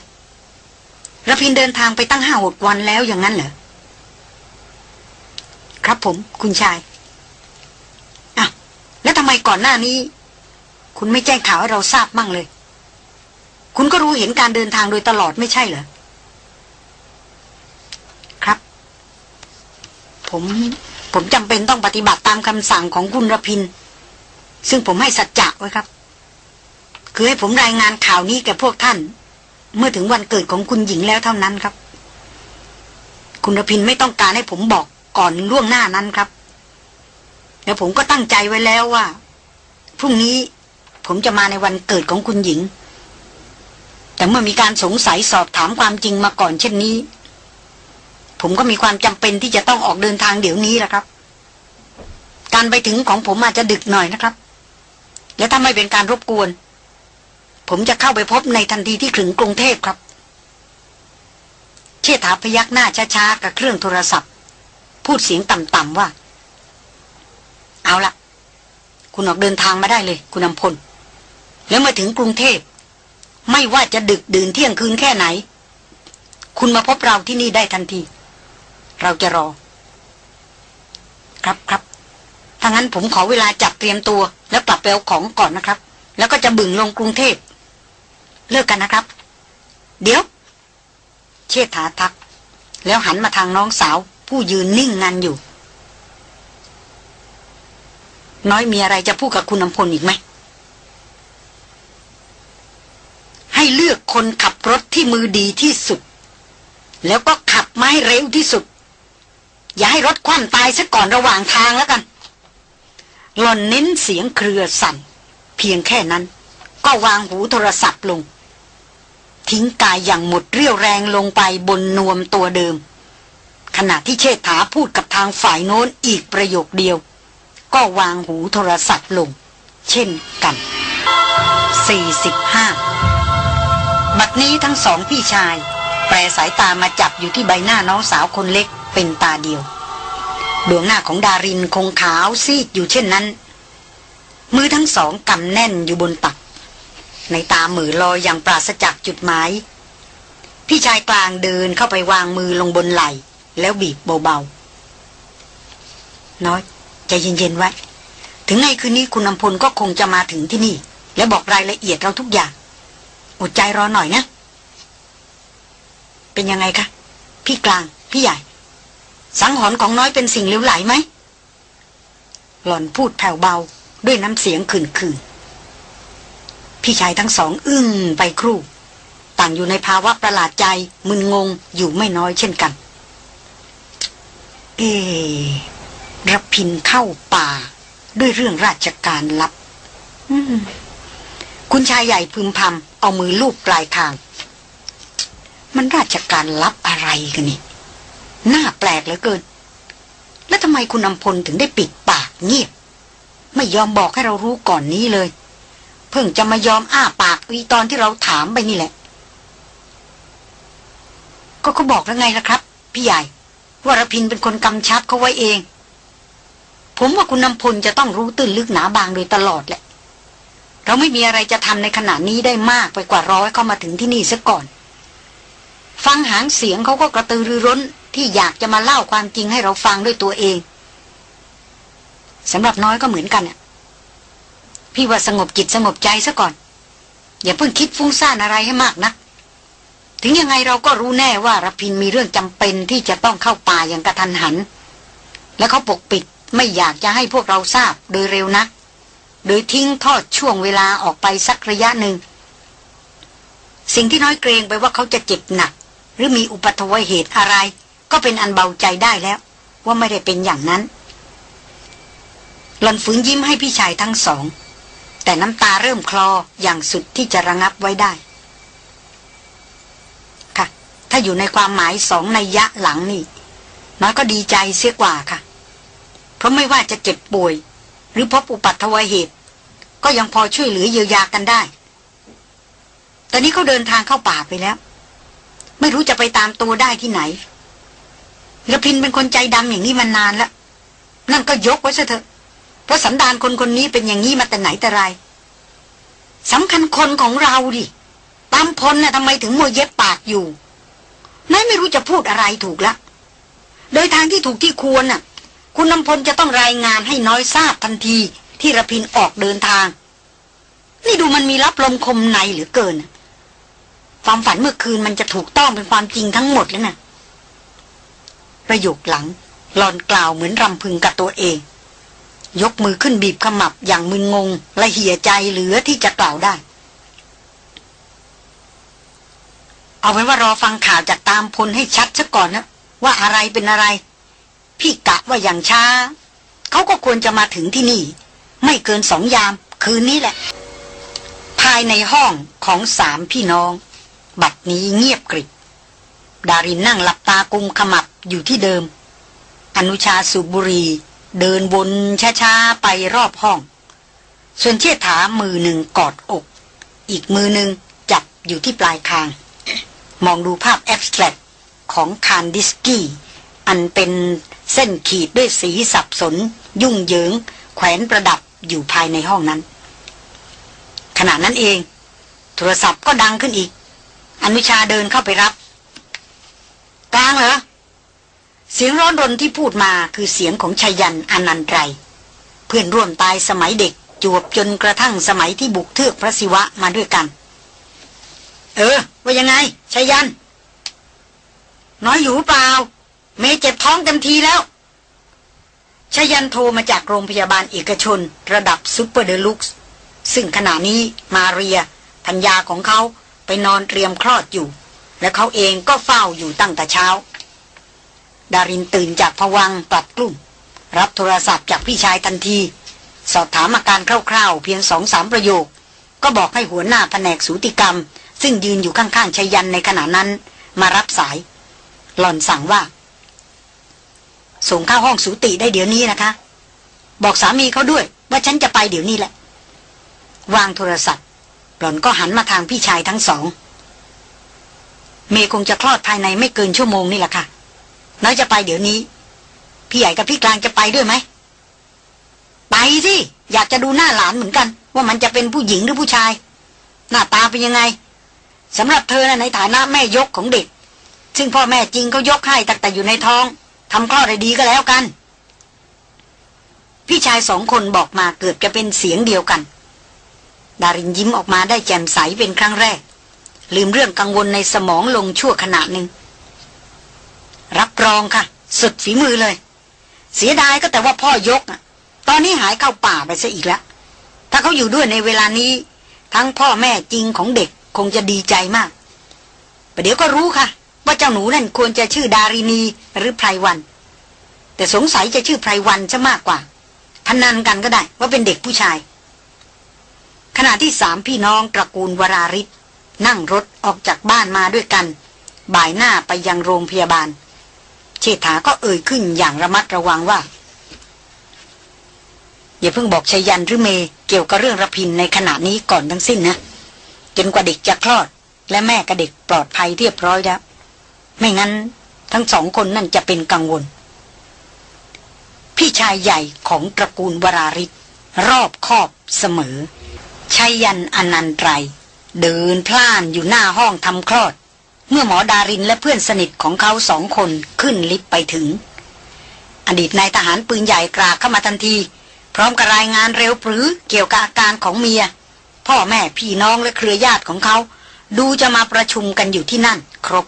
ระพินเดินทางไปตั้งห้าหกวันแล้วอย่างนั้นเหรอ ครับผม คุณชายอะแล้วทำไมก่อนหน้านี้ คุณไม่แจ้งข่าวให้เราทราบมั่งเลย คุณก็รู้เห็นการเดินทางโดยตลอดไม่ใช่เหรอ ครับ ผมผมจำเป็นต้องปฏิบัติตามคำสั่งของคุณระพิน ซึ่งผมให้สัจจะไว้ครับ คือให้ผมรายงานข่าวนี้แก่พวกท่าน เมื่อถึงวันเกิดของคุณหญิงแล้วเท่านั้นครับ คุณรพินไม่ต้องการให้ผมบอกก่อนล่วงหน้านั้นครับ แล้วผมก็ตั้งใจไว้แล้วว่า พรุ่งนี้ผมจะมาในวันเกิดของคุณหญิง แต่เมื่อมีการสงสัยสอบถามความจริงมาก่อนเช่นนี้ ผมก็มีความจำเป็นที่จะต้องออกเดินทางเดี๋ยวนี้แหละครับ การไปถึงของผมอาจจะดึกหน่อยนะครับ และถ้าไม่เป็นการรบกวน ผมจะเข้าไปพบในทันทีที่ถึงกรุงเทพครับ เชษฐาพยักหน้าช้าๆกับเครื่องโทรศัพท์ พูดเสียงต่ำๆว่า เอาละคุณออกเดินทางมาได้เลย คุณนำพล แล้วมาถึงกรุงเทพ ไม่ว่าจะดึกดื่นเที่ยงคืนแค่ไหน คุณมาพบเราที่นี่ได้ทันที เราจะรอ ครับครับถ้างั้นผมขอเวลาจัดเตรียมตัว แล้วกลับไปเอาของก่อนนะครับ แล้วก็จะบึ่งลงกรุงเทพ เลิกกันนะครับ เดี๋ยว เชษฐาทัก แล้วหันมาทางน้องสาว ผู้ยืนนิ่งงันอยู่ น้อยมีอะไรจะพูดกับคุณนำพลอีกไหม ให้เลือกคนขับรถที่มือดีที่สุด แล้วก็ขับมาให้เร็วที่สุด อย่าให้รถคว่ำตายซะก่อนระหว่างทางแล้วกันหล่อนเน้นเสียงเครือสั่น เพียงแค่นั้น ก็วางหูโทรศัพท์ลง ทิ้งกายอย่างหมดเรี่ยวแรงลงไปบนนวมตัวเดิม ขณะที่เชษฐาพูดกับทางฝ่ายโน้นอีกประโยคเดียว ก็วางหูโทรศัพท์ลง เช่นกัน 45 บัดนี้ทั้งสองพี่ชาย แปรสายตามาจับอยู่ที่ใบหน้าน้องสาวคนเล็กเป็นตาเดียว ดวงหน้าของดารินคงขาวซีดอยู่เช่นนั้น มือทั้งสองกำแน่นอยู่บนตัก ในตาหมือลอยอย่างปราศจากจุดหมาย พี่ชายกลางเดินเข้าไปวางมือลงบนไหล่ แล้วบีบเบาๆ น้อยใจเย็นๆไว้ ถึงในคืนนี้คุณอำพลก็คงจะมาถึงที่นี่ และบอกรายละเอียดเราทุกอย่าง อดใจรอหน่อยนะ เป็นยังไงคะ พี่กลาง พี่ใหญ่ สังหรณ์ของน้อยเป็นสิ่งเลวไหลไหมหล่อนพูดแผ่วเบาด้วยน้ำเสียงขื่นๆ พี่ชายทั้งสองอึ้งไปครู่ ต่างอยู่ในภาวะประหลาดใจมึนงงอยู่ไม่น้อยเช่นกัน เอรพินเข้าป่า ด้วยเรื่องราชการลับคุณชายใหญ่พึมพำเอามือลูบปลายคาง มันราชการลับอะไรกันนี่น่าแปลกเหลือเกิน แล้วทำไมคุณอำพลถึงได้ปิดปากเงียบ ไม่ยอมบอกให้เรารู้ก่อนนี้เลย เพิ่งจะมายอมอ้าปากวีตอนที่เราถามไปนี่แหละ ก็เขาบอกแล้วไงล่ะครับ พี่ใหญ่ ว่ารพินเป็นคนกำชับเขาไว้เอง ผมว่าคุณนำพลจะต้องรู้ตื้นลึกหนาบางโดยตลอดแหละ เราไม่มีอะไรจะทำในขณะนี้ได้มากไปกว่าร้อยเข้ามาถึงที่นี่ซะก่อน ฟังหางเสียงเขาก็กระตือรือร้นที่อยากจะมาเล่าความจริงให้เราฟังด้วยตัวเองสำหรับน้อยก็เหมือนกันอะ พี่ว่าสงบจิตสงบใจซะก่อน อย่าเพิ่งคิดฟุ้งซ่านอะไรให้มากนะักถึงยังไงเราก็รู้แน่ว่ารพินมีเรื่องจำเป็นที่จะต้องเข้าป่าอย่างกระทันหัน และเขาปกปิดไม่อยากจะให้พวกเราทราบโดยเร็วนะัก โดยทิ้งทอดช่วงเวลาออกไปสักระยะหนึ่ง สิ่งที่น้อยเกรงไปว่าเขาจะเจ็บหนัก หรือมีอุปัตวเหตุอะไร ก็เป็นอันเบาใจได้แล้ว ว่าไม่ได้เป็นอย่างนั้นหลอนฝืนยิ้มให้พี่ชายทั้งสอง แต่น้ำตาเริ่มคลออย่างสุดที่จะระงับไว้ได้ ค่ะ ถ้าอยู่ในความหมายสองในยะหลังนี่น้อยก็ดีใจเสียกว่าค่ะ เพราะไม่ว่าจะเจ็บป่วย หรือพบอุปัตวเหตุ ก็ยังพอช่วยเหลือเยียวยากันได้ ตอนนี้เขาเดินทางเข้าป่าไปแล้ว ไม่รู้จะไปตามตัวได้ที่ไหนระพินเป็นคนใจดำอย่างนี้มานานแล้ว นั่นก็ยกไว้ซะเถอะ เพราะสันดานคนคนนี้เป็นอย่างนี้มาแต่ไหนแต่ไรสำคัญคนของเราดิตามพลน่ะทำไมถึงมัวเย็บปากอยู่นายไม่รู้จะพูดอะไรถูกละโดยทางที่ถูกที่ควรน่ะ คุณนำพลจะต้องรายงานให้น้อยทราบทันทีที่ระพินออกเดินทาง นี่ดูมันมีรับลมคมในเหลือเกิน ความฝันเมื่อคืนมันจะถูกต้องเป็นความจริงทั้งหมดแล้วนะ่ะประโยคหลังหลอนกล่าวเหมือนรำพึงกับตัวเอง ยกมือขึ้นบีบขมับอย่างมึนงง และเหี่ยใจเหลือที่จะกล่าวได้ เอาไว้ว่ารอฟังข่าวจากตามพลให้ชัดซะก่อนนะ ว่าอะไรเป็นอะไร พี่กะว่าอย่างช้า เขาก็ควรจะมาถึงที่นี่ ไม่เกินสองยาม คืนนี้แหละ ภายในห้องของสามพี่น้อง บัดนี้เงียบกริบดารินนั่งหลับตากุมขมับอยู่ที่เดิม อนุชาสุบุรี เดินวนช้าๆไปรอบห้อง ส่วนเชี่ยถามือหนึ่งกอดอก อีกมือหนึ่งจับอยู่ที่ปลายคาง มองดูภาพแอบสแตรกของคานดิสกี้ อันเป็นเส้นขีดด้วยสีสับสน ยุ่งเหยิง แขวนประดับอยู่ภายในห้องนั้น ขณะนั้นเอง โทรศัพท์ก็ดังขึ้นอีก อนุชาเดินเข้าไปรับกลางเหรอ เสียงร้อนรนที่พูดมาคือเสียงของชายันอนันตรเพื่อนร่วมตายสมัยเด็กจวบจนกระทั่งสมัยที่บุกเทือกพระศิวะมาด้วยกัน เออ ว่ายังไงชายัน น้อยอยู่เปล่า เมเจ็บท้องเต็มทีแล้วชายันโทรมาจากโรงพยาบาลเอกชน ระดับซูเปอร์เดลุกส์ซึ่งขณะนี้มาเรียพัญญาของเขาไปนอนเตรียมคลอดอยู่ และเขาเองก็เฝ้าอยู่ตั้งแต่เช้า ดารินตื่นจากผวังตัดกลุ่ม รับโทรศัพท์จากพี่ชายทันที สอบถามอาการคร่าวๆ เพียงสองสามประโยค ก็บอกให้หัวหน้าแผนกสูติกรรม ซึ่งยืนอยู่ข้างๆชยันในขณะนั้น มารับสาย หล่อนสั่งว่า ส่งเข้าห้องสูติได้เดี๋ยวนี้นะคะ บอกสามีเขาด้วยว่าฉันจะไปเดี๋ยวนี้แหละ วางโทรศัพท์ หล่อนก็หันมาทางพี่ชายทั้งสอง เมย์คงจะคลอดภายในไม่เกินชั่วโมงนี่แหละค่ะ น้อยจะไปเดี๋ยวนี้ พี่ใหญ่กับพี่กลางจะไปด้วยไหม ไปสิ อยากจะดูหน้าหลานเหมือนกัน ว่ามันจะเป็นผู้หญิงหรือผู้ชาย หน้าตาเป็นยังไงสำหรับเธอนะในฐานะแม่ยกของเด็ก ซึ่งพ่อแม่จริงก็ยกให้ตั้งแต่อยู่ในท้องทำคลอดได้ดีก็แล้วกัน พี่ชายสองคนบอกมาเกือบจะเป็นเสียงเดียวกัน ดารินยิ้มออกมาได้แจ่มใสเป็นครั้งแรก ลืมเรื่องกังวลในสมองลงชั่วขณะหนึ่ง รับรองค่ะ สุดฝีมือเลย เสียดายก็แต่ว่าพ่อยกอะตอนนี้หายเข้าป่าไปซะอีกแล้ว ถ้าเขาอยู่ด้วยในเวลานี้ ทั้งพ่อแม่จริงของเด็กคงจะดีใจมากประเดี๋ยวก็รู้ค่ะ ว่าเจ้าหนูนั่นควรจะชื่อดารินีหรือไพรวัน แต่สงสัยจะชื่อไพรวันจะมากกว่า พนันกันก็ได้ว่าเป็นเด็กผู้ชาย ขณะที่สามพี่น้องตระกูลวราริศนั่งรถออกจากบ้านมาด้วยกัน บ่ายหน้าไปยังโรงพยาบาล เชษฐาก็เอ่ยขึ้นอย่างระมัดระวังว่า อย่าเพิ่งบอกชัยยันหรือเมเกี่ยวกับเรื่องระพินในขณะนี้ก่อนทั้งสิ้นนะจนกว่าเด็กจะคลอด และแม่กับเด็กปลอดภัยเรียบร้อยแล้ว ไม่งั้นทั้งสองคนนั่นจะเป็นกังวล พี่ชายใหญ่ของตระกูลวราริศรอบคอบเสมอชัยยันอนันตรายเดินพล่านอยู่หน้าห้องทำคลอด เมื่อหมอดารินและเพื่อนสนิทของเขาสองคนขึ้นลิฟต์ไปถึง อดีตนายทหารปืนใหญ่กราเข้ามาทันที พร้อมกับรายงานเร็วปรือเกี่ยวกับอาการของเมีย พ่อแม่พี่น้องและเครือญาติของเขา ดูจะมาประชุมกันอยู่ที่นั่น ครบ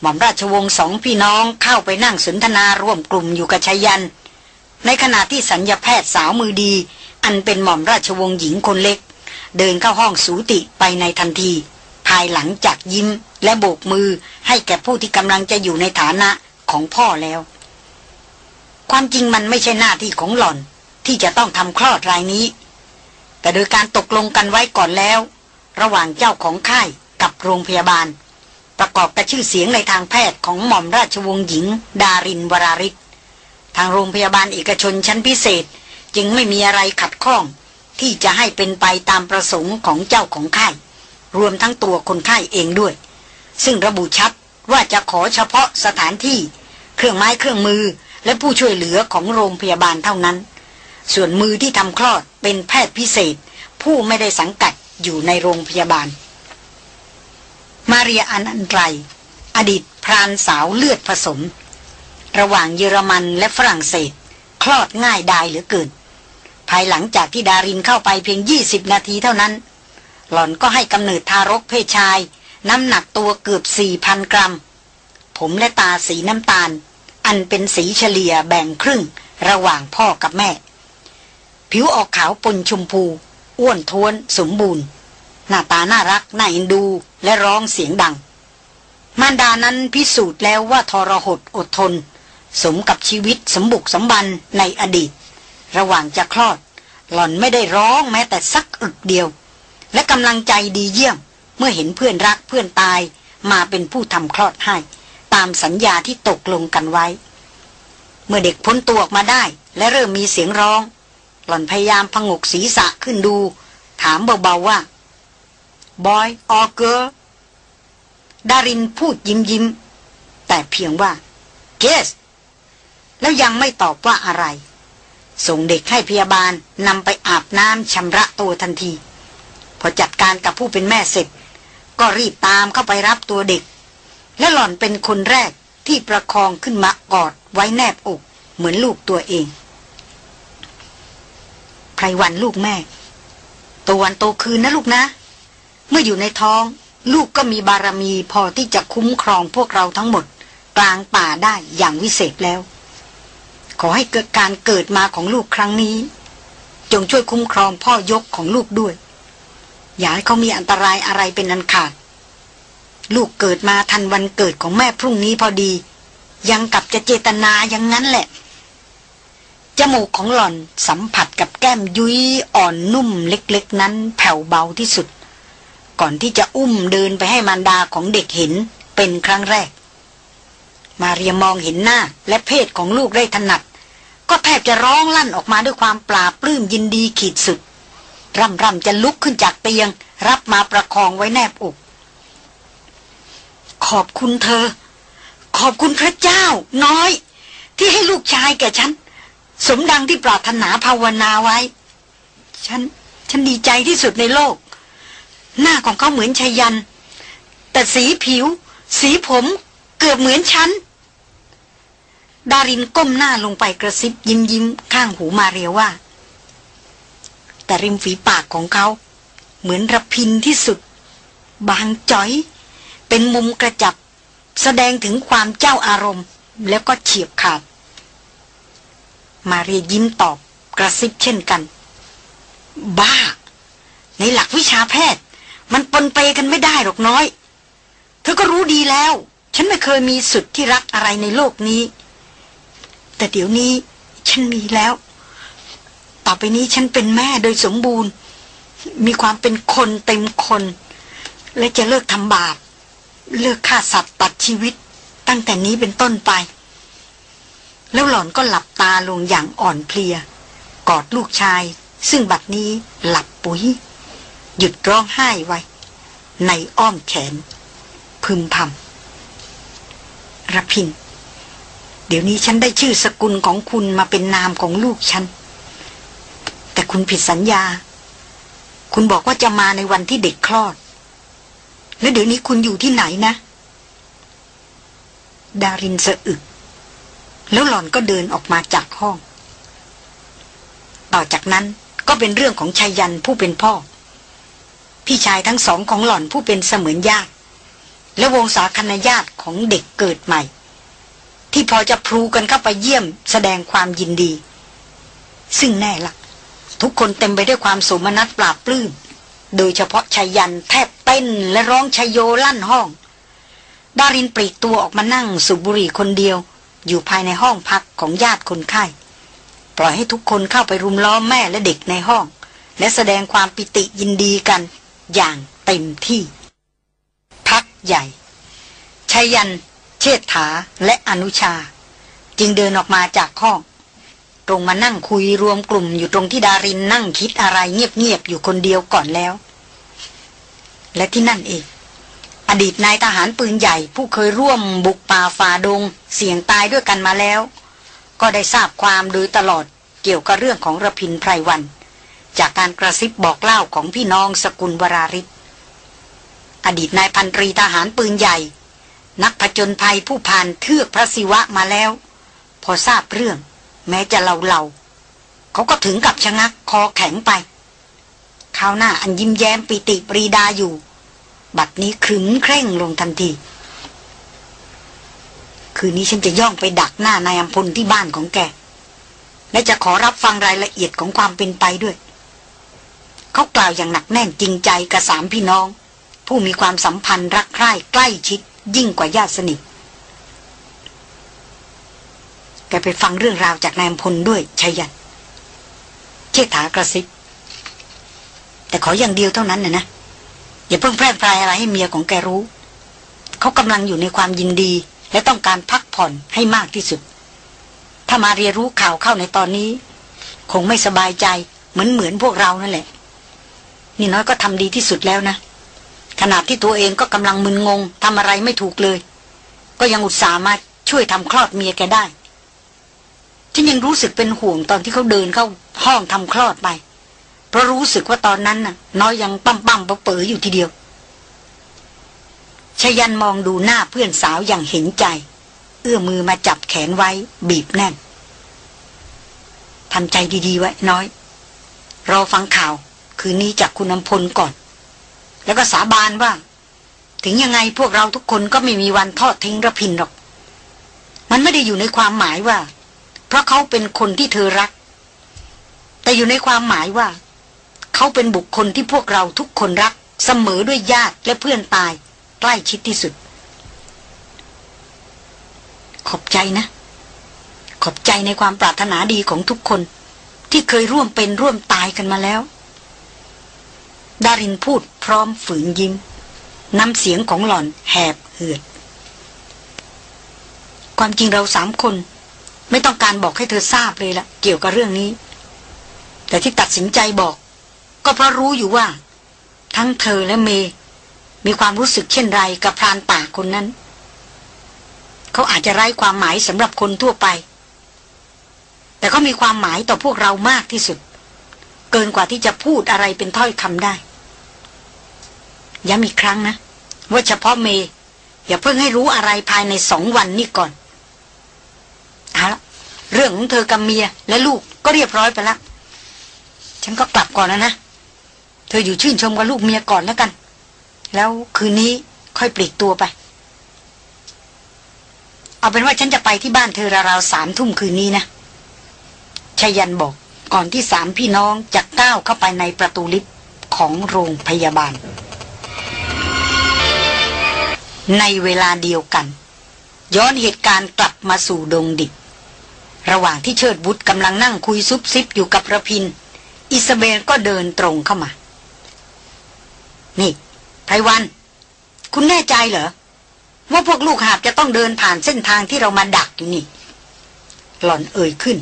หม่อมราชวงศ์สองพี่น้องเข้าไปนั่งสนทนาร่วมกลุ่มอยู่กับชายัน ในขณะที่สัญญาแพทย์สาวมือดี อันเป็นหม่อมราชวงศ์หญิงคนเล็ก เดินเข้าห้องสูติไปในทันทีายหลังจากยิ้มและโบกมือให้แก่ผู้ที่กำลังจะอยู่ในฐานะของพ่อแล้ว ความจริงมันไม่ใช่หน้าที่ของหล่อนที่จะต้องทำคลอดรายนี้ แต่โดยการตกลงกันไว้ก่อนแล้ว ระหว่างเจ้าของค่ายกับโรงพยาบาล ประกอบกับชื่อเสียงในทางแพทย์ของหม่อมราชวงศ์หญิง ดารินวราริศทางโรงพยาบาลเอกชนชั้นพิเศษจึงไม่มีอะไรขัดข้องที่จะให้เป็นไปตามประสงค์ของเจ้าของค่าย รวมทั้งตัวคนไข้เองด้วย ซึ่งระบุชัดว่าจะขอเฉพาะสถานที่ เครื่องไม้เครื่องมือและผู้ช่วยเหลือของโรงพยาบาลเท่านั้น ส่วนมือที่ทำคลอดเป็นแพทย์พิเศษ ผู้ไม่ได้สังกัดอยู่ในโรงพยาบาล มาเรียอันอันไร อดีตพรานสาวเลือดผสม ระหว่างเยอรมันและฝรั่งเศส คลอดง่ายดายเหลือเกิน ภายหลังจากที่ดารินเข้าไปเพียง 20 นาทีเท่านั้น หล่อนก็ให้กำเนิดทารกเพศชาย น้ำหนักตัวเกือบ4,000กรัม ผมและตาสีน้ำตาล อันเป็นสีเฉลี่ยแบ่งครึ่งระหว่างพ่อกับแม่ ผิวออกขาวปนชมพู อ้วนท้วนสมบูรณ์ หน้าตาน่ารัก น่าเอ็นดูและร้องเสียงดัง มารดานั้นพิสูจน์แล้วว่าทรหดอดทน สมกับชีวิตสมบุกสมบันในอดีต ระหว่างจะคลอด หล่อนไม่ได้ร้องแม้แต่สักอึกเดียว และกำลังใจดีเยี่ยม เมื่อเห็นเพื่อนรักเพื่อนตายมาเป็นผู้ทำคลอดให้ ตามสัญญาที่ตกลงกันไว้ เมื่อเด็กพ้นตัวออกมาได้ และเริ่มมีเสียงร้อง หล่อนพยายามพงกศีรษะขึ้นดู ถามเบาๆว่า boy or girl ดารินพูดยิ้มยิ้ม แต่เพียงว่า guess แล้วยังไม่ตอบว่าอะไร ส่งเด็กให้พยาบาลนำไปอาบน้ำชำระตัวทันที อจัดการกับผู้เป็นแม่เสร็จ ก็รีบตามเข้าไปรับตัวเด็ก และหล่อนเป็นคนแรกที่ประคองขึ้นมากอดไว้แนบอกเหมือนลูกตัวเองไพรวันลูกแม่ตัววันโตคืนนะลูกนะ เมื่ออยู่ในท้อง ลูกก็มีบารมีพอที่จะคุ้มครองพวกเราทั้งหมด กลางป่าได้อย่างวิเศษแล้ว ขอให้เกิดการเกิดมาของลูกครั้งนี้ จงช่วยคุ้มครองพ่อยกของลูกด้วย อย่าให้เขามีอันตรายอะไรเป็นอันขาด ลูกเกิดมาทันวันเกิดของแม่พรุ่งนี้พอดี ยังกับจะเจตนาอย่างนั้นแหละ จมูกของหล่อนสัมผัสกับแก้มยุ้ยอ่อนนุ่มเล็กๆ นั้นแผ่วเบาที่สุด ก่อนที่จะอุ้มเดินไปให้มารดาของเด็กเห็นเป็นครั้งแรก มาเรียมองเห็นหน้าและเพศของลูกได้ถนัด ก็แทบจะร้องลั่นออกมาด้วยความปลาปลื้มยินดีขีดสุด ร่ำร่ำจะลุกขึ้นจากเตียง รับมาประคองไว้แนบอก ขอบคุณเธอ ขอบคุณพระเจ้า น้อย ที่ให้ลูกชายแก่ฉัน สมดังที่ปรารถนาภาวนาไว้ ฉัน ฉันดีใจที่สุดในโลก หน้าของเขาเหมือนชายัน แต่สีผิว สีผมเกือบเหมือนฉันดารินก้มหน้าลงไปกระซิบยิ้มยิ้มข้างหูมาเรียว่า แต่ริมฝีปากของเขา เหมือนระพินที่สุด บางจ้อย เป็นมุมกระจับ แสดงถึงความเจ้าอารมณ์ แล้วก็เฉียบขาด มาเรียยิ้มตอบกระซิบเช่นกัน บ้า ในหลักวิชาแพทย์ มันปนเปกันไม่ได้หรอกน้อย เธอก็รู้ดีแล้ว ฉันไม่เคยมีสุดที่รักอะไรในโลกนี้ แต่เดี๋ยวนี้ฉันมีแล้ว ต่อไปนี้ฉันเป็นแม่โดยสมบูรณ์ มีความเป็นคนเต็มคน และจะเลิกทำบาป เลิกฆ่าสัตว์ตัดชีวิต ตั้งแต่นี้เป็นต้นไป แล้วหล่อนก็หลับตาลงอย่างอ่อนเพลีย กอดลูกชาย ซึ่งบัดนี้หลับปุ๋ย หยุดร้องไห้ไว้ ในอ้อมแขน พึมพำระพินเดี๋ยวนี้ฉันได้ชื่อสกุลของคุณมาเป็นนามของลูกฉัน แต่คุณผิดสัญญา คุณบอกว่าจะมาในวันที่เด็กคลอด แล้วเดี๋ยวนี้คุณอยู่ที่ไหนนะ ดารินสะอึก แล้วหล่อนก็เดินออกมาจากห้อง ต่อจากนั้นก็เป็นเรื่องของชายยันผู้เป็นพ่อ พี่ชายทั้งสองของหล่อนผู้เป็นเสมือนญาติ และวงศาคณาญาติของเด็กเกิดใหม่ ที่พอจะพลูกันเข้าไปเยี่ยมแสดงความยินดี ซึ่งแน่ละ่ะ ทุกคนเต็มไปด้วยความสมนัตปราบปลื้มโดยเฉพาะชายันแทบเต้นและร้องชยโยลั่นห้อง ดารินปลีกตัวออกมานั่งสูบบุหรี่คนเดียว อยู่ภายในห้องพักของญาติคนไข้ ปล่อยให้ทุกคนเข้าไปรุมล้อมแม่และเด็กในห้อง และแสดงความปิติยินดีกันอย่างเต็มที่ พักใหญ่ชายัน เชษฐาและอนุชา จึงเดินออกมาจากห้อง ตรงมานั่งคุยรวมกลุ่มอยู่ตรงที่ดารินนั่งคิดอะไรเงียบๆอยู่คนเดียวก่อนแล้ว และที่นั่นเอง อดีตนายทหารปืนใหญ่ผู้เคยร่วมบุกป่าฝ่าดง เสี่ยงตายด้วยกันมาแล้ว ก็ได้ทราบความโดยตลอดเกี่ยวกับเรื่องของระพินไพรวัน จากการกระซิบบอกเล่าของพี่น้องสกุลวราริศอดีตนายพันตรีทหารปืนใหญ่ นักผจญภัยผู้ผ่านเทือกพระศิวะมาแล้ว พอทราบเรื่อง แม้จะเล่าเล่าเขาก็ถึงกับชะงักคอแข็งไปข้าวหน้าอันยิ้มแย้มปิติปรีดาอยู่ บัดนี้ขึมเคร่งลงทันที คืนนี้ฉันจะย่องไปดักหน้านายอัมพลที่บ้านของแก และจะขอรับฟังรายละเอียดของความเป็นไปด้วย เขากล่าวอย่างหนักแน่นจริงใจกับสามพี่น้อง ผู้มีความสัมพันธ์รักใคร่ใกล้ชิดยิ่งกว่าญาติสนิท แกไปฟังเรื่องราวจากนายอัมพลด้วยชัยยันเชษฐากระซิบ แต่ขออย่างเดียวเท่านั้นนะนะอย่าเพิ่งแพร่พรายอะไรให้เมียของแกรู้ เขากำลังอยู่ในความยินดี และต้องการพักผ่อนให้มากที่สุด ถ้ามาเรียรู้ข่าวเข้าในตอนนี้ คงไม่สบายใจเหมือนเหมือนพวกเรานั่นแหละ นี่น้อยก็ทำดีที่สุดแล้วนะขนาดที่ตัวเองก็กำลังมึนงงทำอะไรไม่ถูกเลย ก็ยังอุตส่าห์มาช่วยทำคลอดเมียแกได้ ฉันยังรู้สึกเป็นห่วงตอนที่เขาเดินเข้าห้องทำคลอดไป เพราะรู้สึกว่าตอนนั้นน่ะ น้อยยังปั้มปั้มเป๋ออยู่ทีเดียวชยันมองดูหน้าเพื่อนสาวอย่างเห็นใจ เอื้อมือมาจับแขนไว้บีบแน่นทำใจดีๆไว้น้อย รอฟังข่าวคืนนี้จากคุณนำพลก่อน แล้วก็สาบานว่า ถึงยังไงพวกเราทุกคนก็ไม่มีวันทอดทิ้งระพินหรอก มันไม่ได้อยู่ในความหมายว่า ราะเขาเป็นคนที่เธอรัก แต่อยู่ในความหมายว่า เขาเป็นบุคคลที่พวกเราทุกคนรัก เสมอด้วยญาติและเพื่อนตาย ใกล้ชิดที่สุด ขอบใจนะ ขอบใจในความปรารถนาดีของทุกคน ที่เคยร่วมเป็นร่วมตายกันมาแล้ว ดารินพูดพร้อมฝืนยิ้มน้ำเสียงของหล่อนแหบเหือด ความจริงเราสามคน ไม่ต้องการบอกให้เธอทราบเลยละเกี่ยวกับเรื่องนี้ แต่ที่ตัดสินใจบอก ก็เพราะรู้อยู่ว่า ทั้งเธอและเม มีความรู้สึกเช่นไรกับพรานป่าคนนั้น เขาอาจจะไร้ความหมายสำหรับคนทั่วไป แต่เขามีความหมายต่อพวกเรามากที่สุด เกินกว่าที่จะพูดอะไรเป็นถ้อยคำได้ย้ำอีกครั้งนะ ว่าเฉพาะเมย์อย่าเพิ่งให้รู้อะไรภายในสองวันนี้ก่อน เอาละเรื่องของเธอกับเมียและลูกก็เรียบร้อยไปแล้วฉันก็กลับก่อนแล้วนะ เธออยู่ชื่นชมกับลูกเมียก่อนแล้วกัน แล้วคืนนี้ค่อยปลีกตัวไป เอาเป็นว่าฉันจะไปที่บ้านเธอราวๆสามทุ่มคืนนี้นะชยันบอกก่อนที่สามพี่น้องจะก้าวเข้าไปในประตูลิฟต์ของโรงพยาบาล ในเวลาเดียวกัน ย้อนเหตุการณ์กลับมาสู่ดงดิบ ระหว่างที่เชิดบุตรกำลังนั่งคุยซุบซิบอยู่กับระพิน อิสเบลก็เดินตรงเข้ามา นี่ไพวัน คุณแน่ใจเหรอ ว่าพวกลูกหาบจะต้องเดินผ่านเส้นทางที่เรามาดักอยู่นี่ หล่อนเอ่ยขึ้น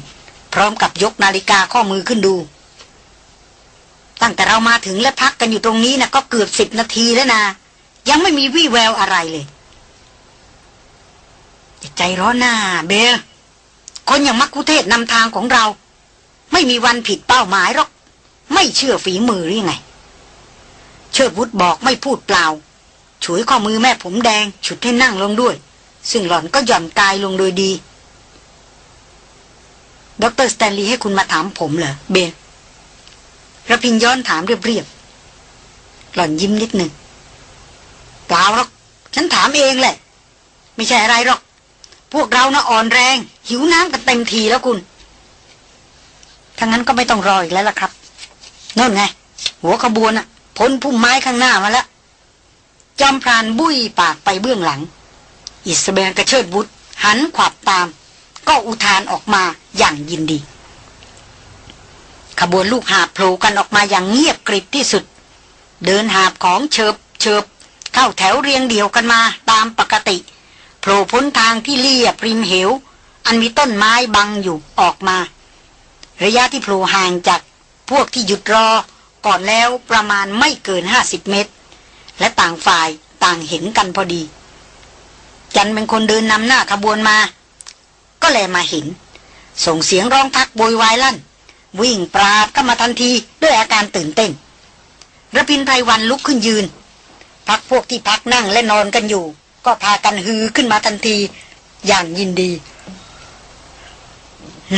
พร้อมกับยกนาฬิกาข้อมือขึ้นดู ตั้งแต่เรามาถึงและพักกันอยู่ตรงนี้นะก็เกือบสิบนาทีแล้วนะ ยังไม่มีวี่แววอะไรเลย ใจร้อนน่าเบล คนอย่างมัคคุเทศก์นำทางของเรา ไม่มีวันผิดเป้าหมายหรอก ไม่เชื่อฝีมือหรือไง เชิดวุธบอกไม่พูดเปล่าฉวยข้อมือแม่ผมแดง ฉุดให้นั่งลงด้วย ซึ่งหล่อนก็หย่อนกายลงโดยดีดรสแตนลีย์ให้คุณมาถามผมเหรอเบลระพินย้อนถามเรียบๆหล่อนยิ้มนิดหนึ่งเปล่าหรอก ฉันถามเองแหละ ไม่ใช่อะไรหรอก พวกเรานะอ่อนแรง หิวน้ำกันเต็มทีแล้วคุณถ้างั้นก็ไม่ต้องรออีกแล้วล่ะครับนั่นไง หัวขบวนอะพ้นพุ่มไม้ข้างหน้ามาแล้วจอมพรานบุ้ยปากไปเบื้องหลัง อิสเบนกระเชิดบุตรหันขวับตาม ก็อุทานออกมาอย่างยินดี ขบวนลูกหาโผล่กันออกมาอย่างเงียบกริบที่สุด เดินหาบของเฉิบเฉิบเข้าแถวเรียงเดียวกันมาตามปกติ โผล่พ้นทางที่เลียบริมเหว อันมีต้นไม้บังอยู่ออกมา ระยะที่โผล่ห่างจากพวกที่หยุดรอก่อนแล้วประมาณไม่เกินห้าสิบเมตร และต่างฝ่ายต่างเห็นกันพอดี จันเป็นคนเดินนำหน้าขบวนมา ก็แลมาเห็น ส่งเสียงร้องทักโวยวายลั่น วิ่งปราบเข้ามาทันทีด้วยอาการตื่นเต้นระพินไพรวันลุกขึ้นยืน พักพวกที่พักนั่งและนอนกันอยู่ ก็พากันฮือขึ้นมาทันที อย่างยินดี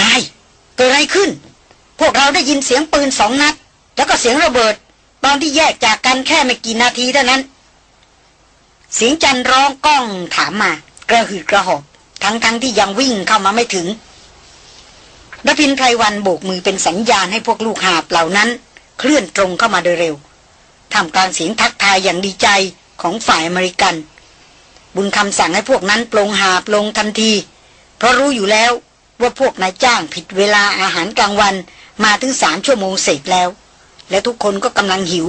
นาย เกิดอะไรขึ้น พวกเราได้ยินเสียงปืนสองนัด แล้วก็เสียงระเบิด ตอนที่แยกจากกันแค่ไม่กี่นาทีเท่านั้น เสียงจันร้องก้องถามมา กระหืดกระหอบทั้งๆทที่ยังวิ่งเข้ามาไม่ถึงดพินไพรวันโบกมือเป็นสัญญาณให้พวกลูกหาบเหล่านั้น เคลื่อนตรงเข้ามาโดยเร็วทำกางเสียงทักทายอย่างดีใจของฝ่ายอเมริกัน บุญคำสั่งให้พวกนั้นปลงหาบลงทันที เพราะรู้อยู่แล้วว่าพวกนายจ้างผิดเวลาอาหารกลางวันมาถึงสามชั่วโมงเสร็จแล้ว และทุกคนก็กำลังหิว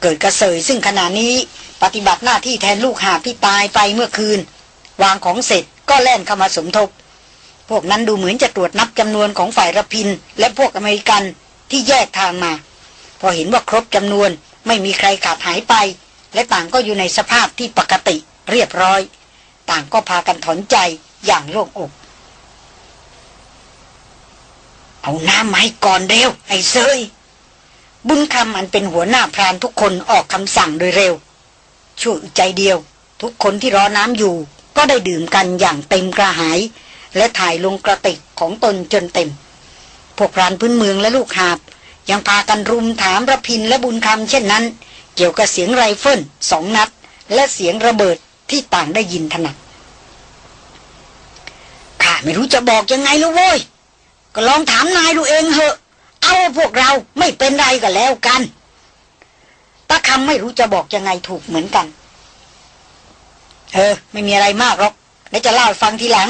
เกิดกระเสยซึ่งขณะนี้ปฏิบัติหน้าที่แทนลูกหาที่ตายไปเมื่อคืน วางของเสร็จก็แล่นเข้ามาสมทบ พวกนั้นดูเหมือนจะตรวจนับจำนวนของฝ่ายระพิน และพวกอเมริกันที่แยกทางมา พอเห็นว่าครบจำนวนไม่มีใครขาดหายไป และต่างก็อยู่ในสภาพที่ปกติ เรียบร้อย ต่างก็พากันถอนใจอย่างโล่งอก เอาน้ำมาให้ก่อนเร็วไอ้เซยบุญคำอันเป็นหัวหน้าพรานทุกคนออกคำสั่งโดยเร็วช่วยใจเดียว ทุกคนที่รอน้ำอยู่ ก็ได้ดื่มกันอย่างเต็มกระหาย และถ่ายลงกระติกของตนจนเต็ม พวกพรานพื้นเมืองและลูกหาบ ยังพากันรุมถามระพินและบุญคำเช่นนั้น เกี่ยวกับเสียงไรเฟิลสองนัด และเสียงระเบิด ที่ต่างได้ยินถนัดข้าไม่รู้จะบอกยังไงแล้วโว้ย ก็ลองถามนายดูเองเหอะ เอาพวกเราไม่เป็นไรก็แล้วกันตาคำไม่รู้จะบอกยังไงถูกเหมือนกัน เออ ไม่มีอะไรมากหรอกเดี๋ยวจะเล่าฟังทีหลัง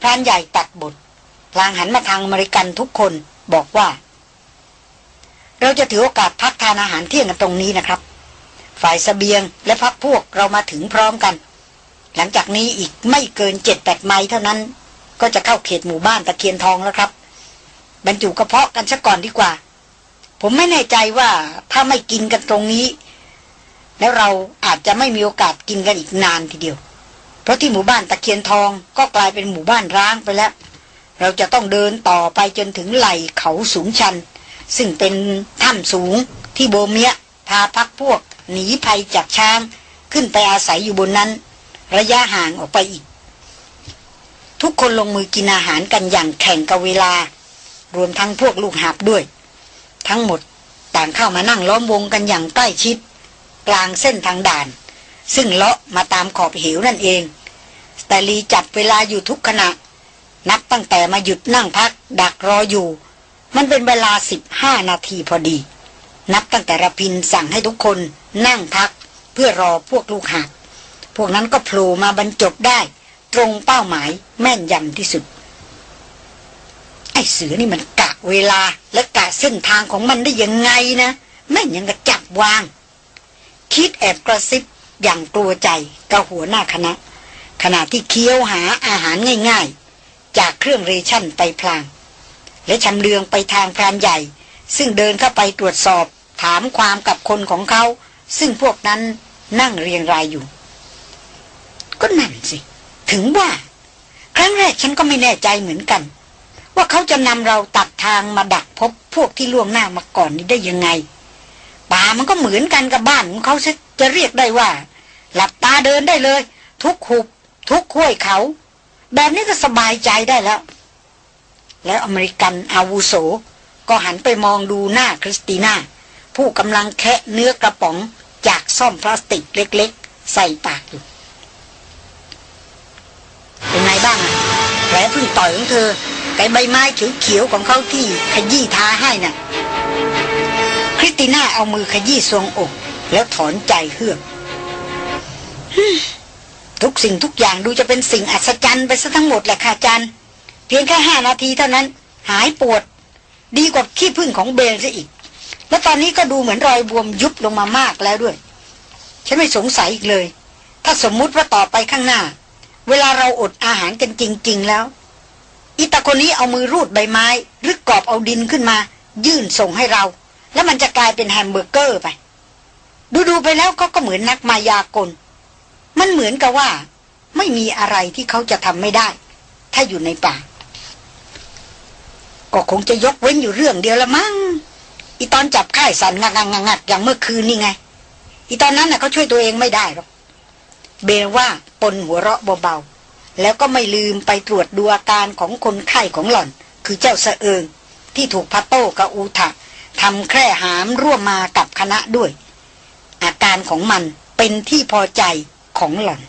พรานใหญ่ตัดบทพลางหันมาทางอเมริกันทุกคนบอกว่า เราจะถือโอกาสพักทานอาหารเที่ยงกันตรงนี้นะครับ ฝ่ายสเสบียงและพักพวกเรามาถึงพร้อมกัน หลังจากนี้อีกไม่เกินเจ็ดแปดไมล์เท่านั้น ก็จะเข้าเขตหมู่บ้านตะเคียนทองแล้วครับ บรรจุกระเพาะกันซะก่อนดีกว่า ผมไม่แน่ใจว่าถ้าไม่กินกันตรงนี้ แล้วเราอาจจะไม่มีโอกาสกินกันอีกนานทีเดียว เพราะที่หมู่บ้านตะเคียนทองก็กลายเป็นหมู่บ้านร้างไปแล้ว เราจะต้องเดินต่อไปจนถึงไหล่เขาสูงชัน ซึ่งเป็นถ้ำสูงที่โบเมียพาพักพวก หนีภัยจากช้าง ขึ้นไปอาศัยอยู่บนนั้น ระยะห่างออกไปอีก ทุกคนลงมือกินอาหารกันอย่างแข่งกับเวลา รวมทั้งพวกลูกหาบด้วย ทั้งหมดต่างเข้ามานั่งล้อมวงกันอย่างใกล้ชิด กลางเส้นทางด่าน ซึ่งเลาะมาตามขอบเหวนั่นเอง แต่ลีจับเวลาอยู่ทุกขณะ นับตั้งแต่มาหยุดนั่งพัก ดักรออยู่ มันเป็นเวลาสิบห้านาทีพอดี นับตั้งแต่ระพินสั่งให้ทุกคนนั่งพักเพื่อรอพวกลูกหาบพวกนั้นก็โผล่มาบรรจบได้ ตรงเป้าหมายแม่นยำที่สุด ไอ้เสือนี่มันกะเวลาและกะเส้นทางของมันได้ยังไงนะแม่นยังกระจับวาง คิดแอบกระซิบอย่างกลัวใจกับหัวหน้าคณะ ขณะที่เคี้ยวหาอาหารง่ายๆ จากเครื่องเรชั่นไปพลาง และชำเลืองไปทางพรานใหญ่ ซึ่งเดินเข้าไปตรวจสอบ ถามความกับคนของเขา ซึ่งพวกนั้นนั่งเรียงรายอยู่ ก็นั่นสิ ถึงว่า ครั้งแรกฉันก็ไม่แน่ใจเหมือนกัน ว่าเขาจะนำเราตัดทางมาดักพบพวกที่ล่วงหน้ามาก่อนนี้ได้ยังไง ป่ามันก็เหมือนกันกับบ้านของเขาจะเรียกได้ว่า หลับตาเดินได้เลย ทุกหุบ ทุกห้วยเขา แบบนี้ก็สบายใจได้แล้ว แล้วอเมริกันอาวุโสก็หันไปมองดูหน้าคริสติน่า ผู้กำลังแคะเนื้อกระป๋องจากซ่อมพลาสติกเล็กๆ ใส่ปากอยู่ เป็นไงบ้างอะแผลพิ่งต่อยของเธอไก่ใบไม้เขียวๆของเขาที่ขยี้ทาให้น่ะ คริสติน่าเอามือขยี้ทรวงอก แล้วถอนใจเฮือกทุกสิ่งทุกอย่างดูจะเป็นสิ่งอัศจรรย์ไปซะทั้งหมดแหละค่ะจันเพียงแค่ห้านาทีเท่านั้น หายปวด ดีกว่าขี้พึ่งของเบลซะอีก แล้วตอนนี้ก็ดูเหมือนรอยบวมยุบลงมามากแล้วด้วย ฉันไม่สงสัยอีกเลย ถ้าสมมุติว่าต่อไปข้างหน้า เวลาเราอดอาหารกันจริง ๆ แล้วอีตาคนนี้เอามือรูดใบไม้ หรือกอบเอาดินขึ้นมา ยื่นส่งให้เรา แล้วมันจะกลายเป็นแฮมเบอร์เกอร์ไป ดูๆไปแล้วก็ก็เหมือนนักมายากล มันเหมือนกับว่า ไม่มีอะไรที่เขาจะทำไม่ได้ ถ้าอยู่ในป่าก็คงจะยกเว้นอยู่เรื่องเดียวละมั้ง อีตอนจับค่ายสันงักงักงักอย่างเมื่อคืนนี่ไง อีตอนนั้นน่ะเขาช่วยตัวเองไม่ได้หรอก เบลว่าปนหัวเราะเบาๆ แล้วก็ไม่ลืมไปตรวจดูอาการของคนไข้ของหล่อน คือเจ้าสะเอิง ที่ถูกพัตโต้กับอูทะทำแคร่หามร่วมมากับคณะด้วย อาการของมันเป็นที่พอใจของหล่อน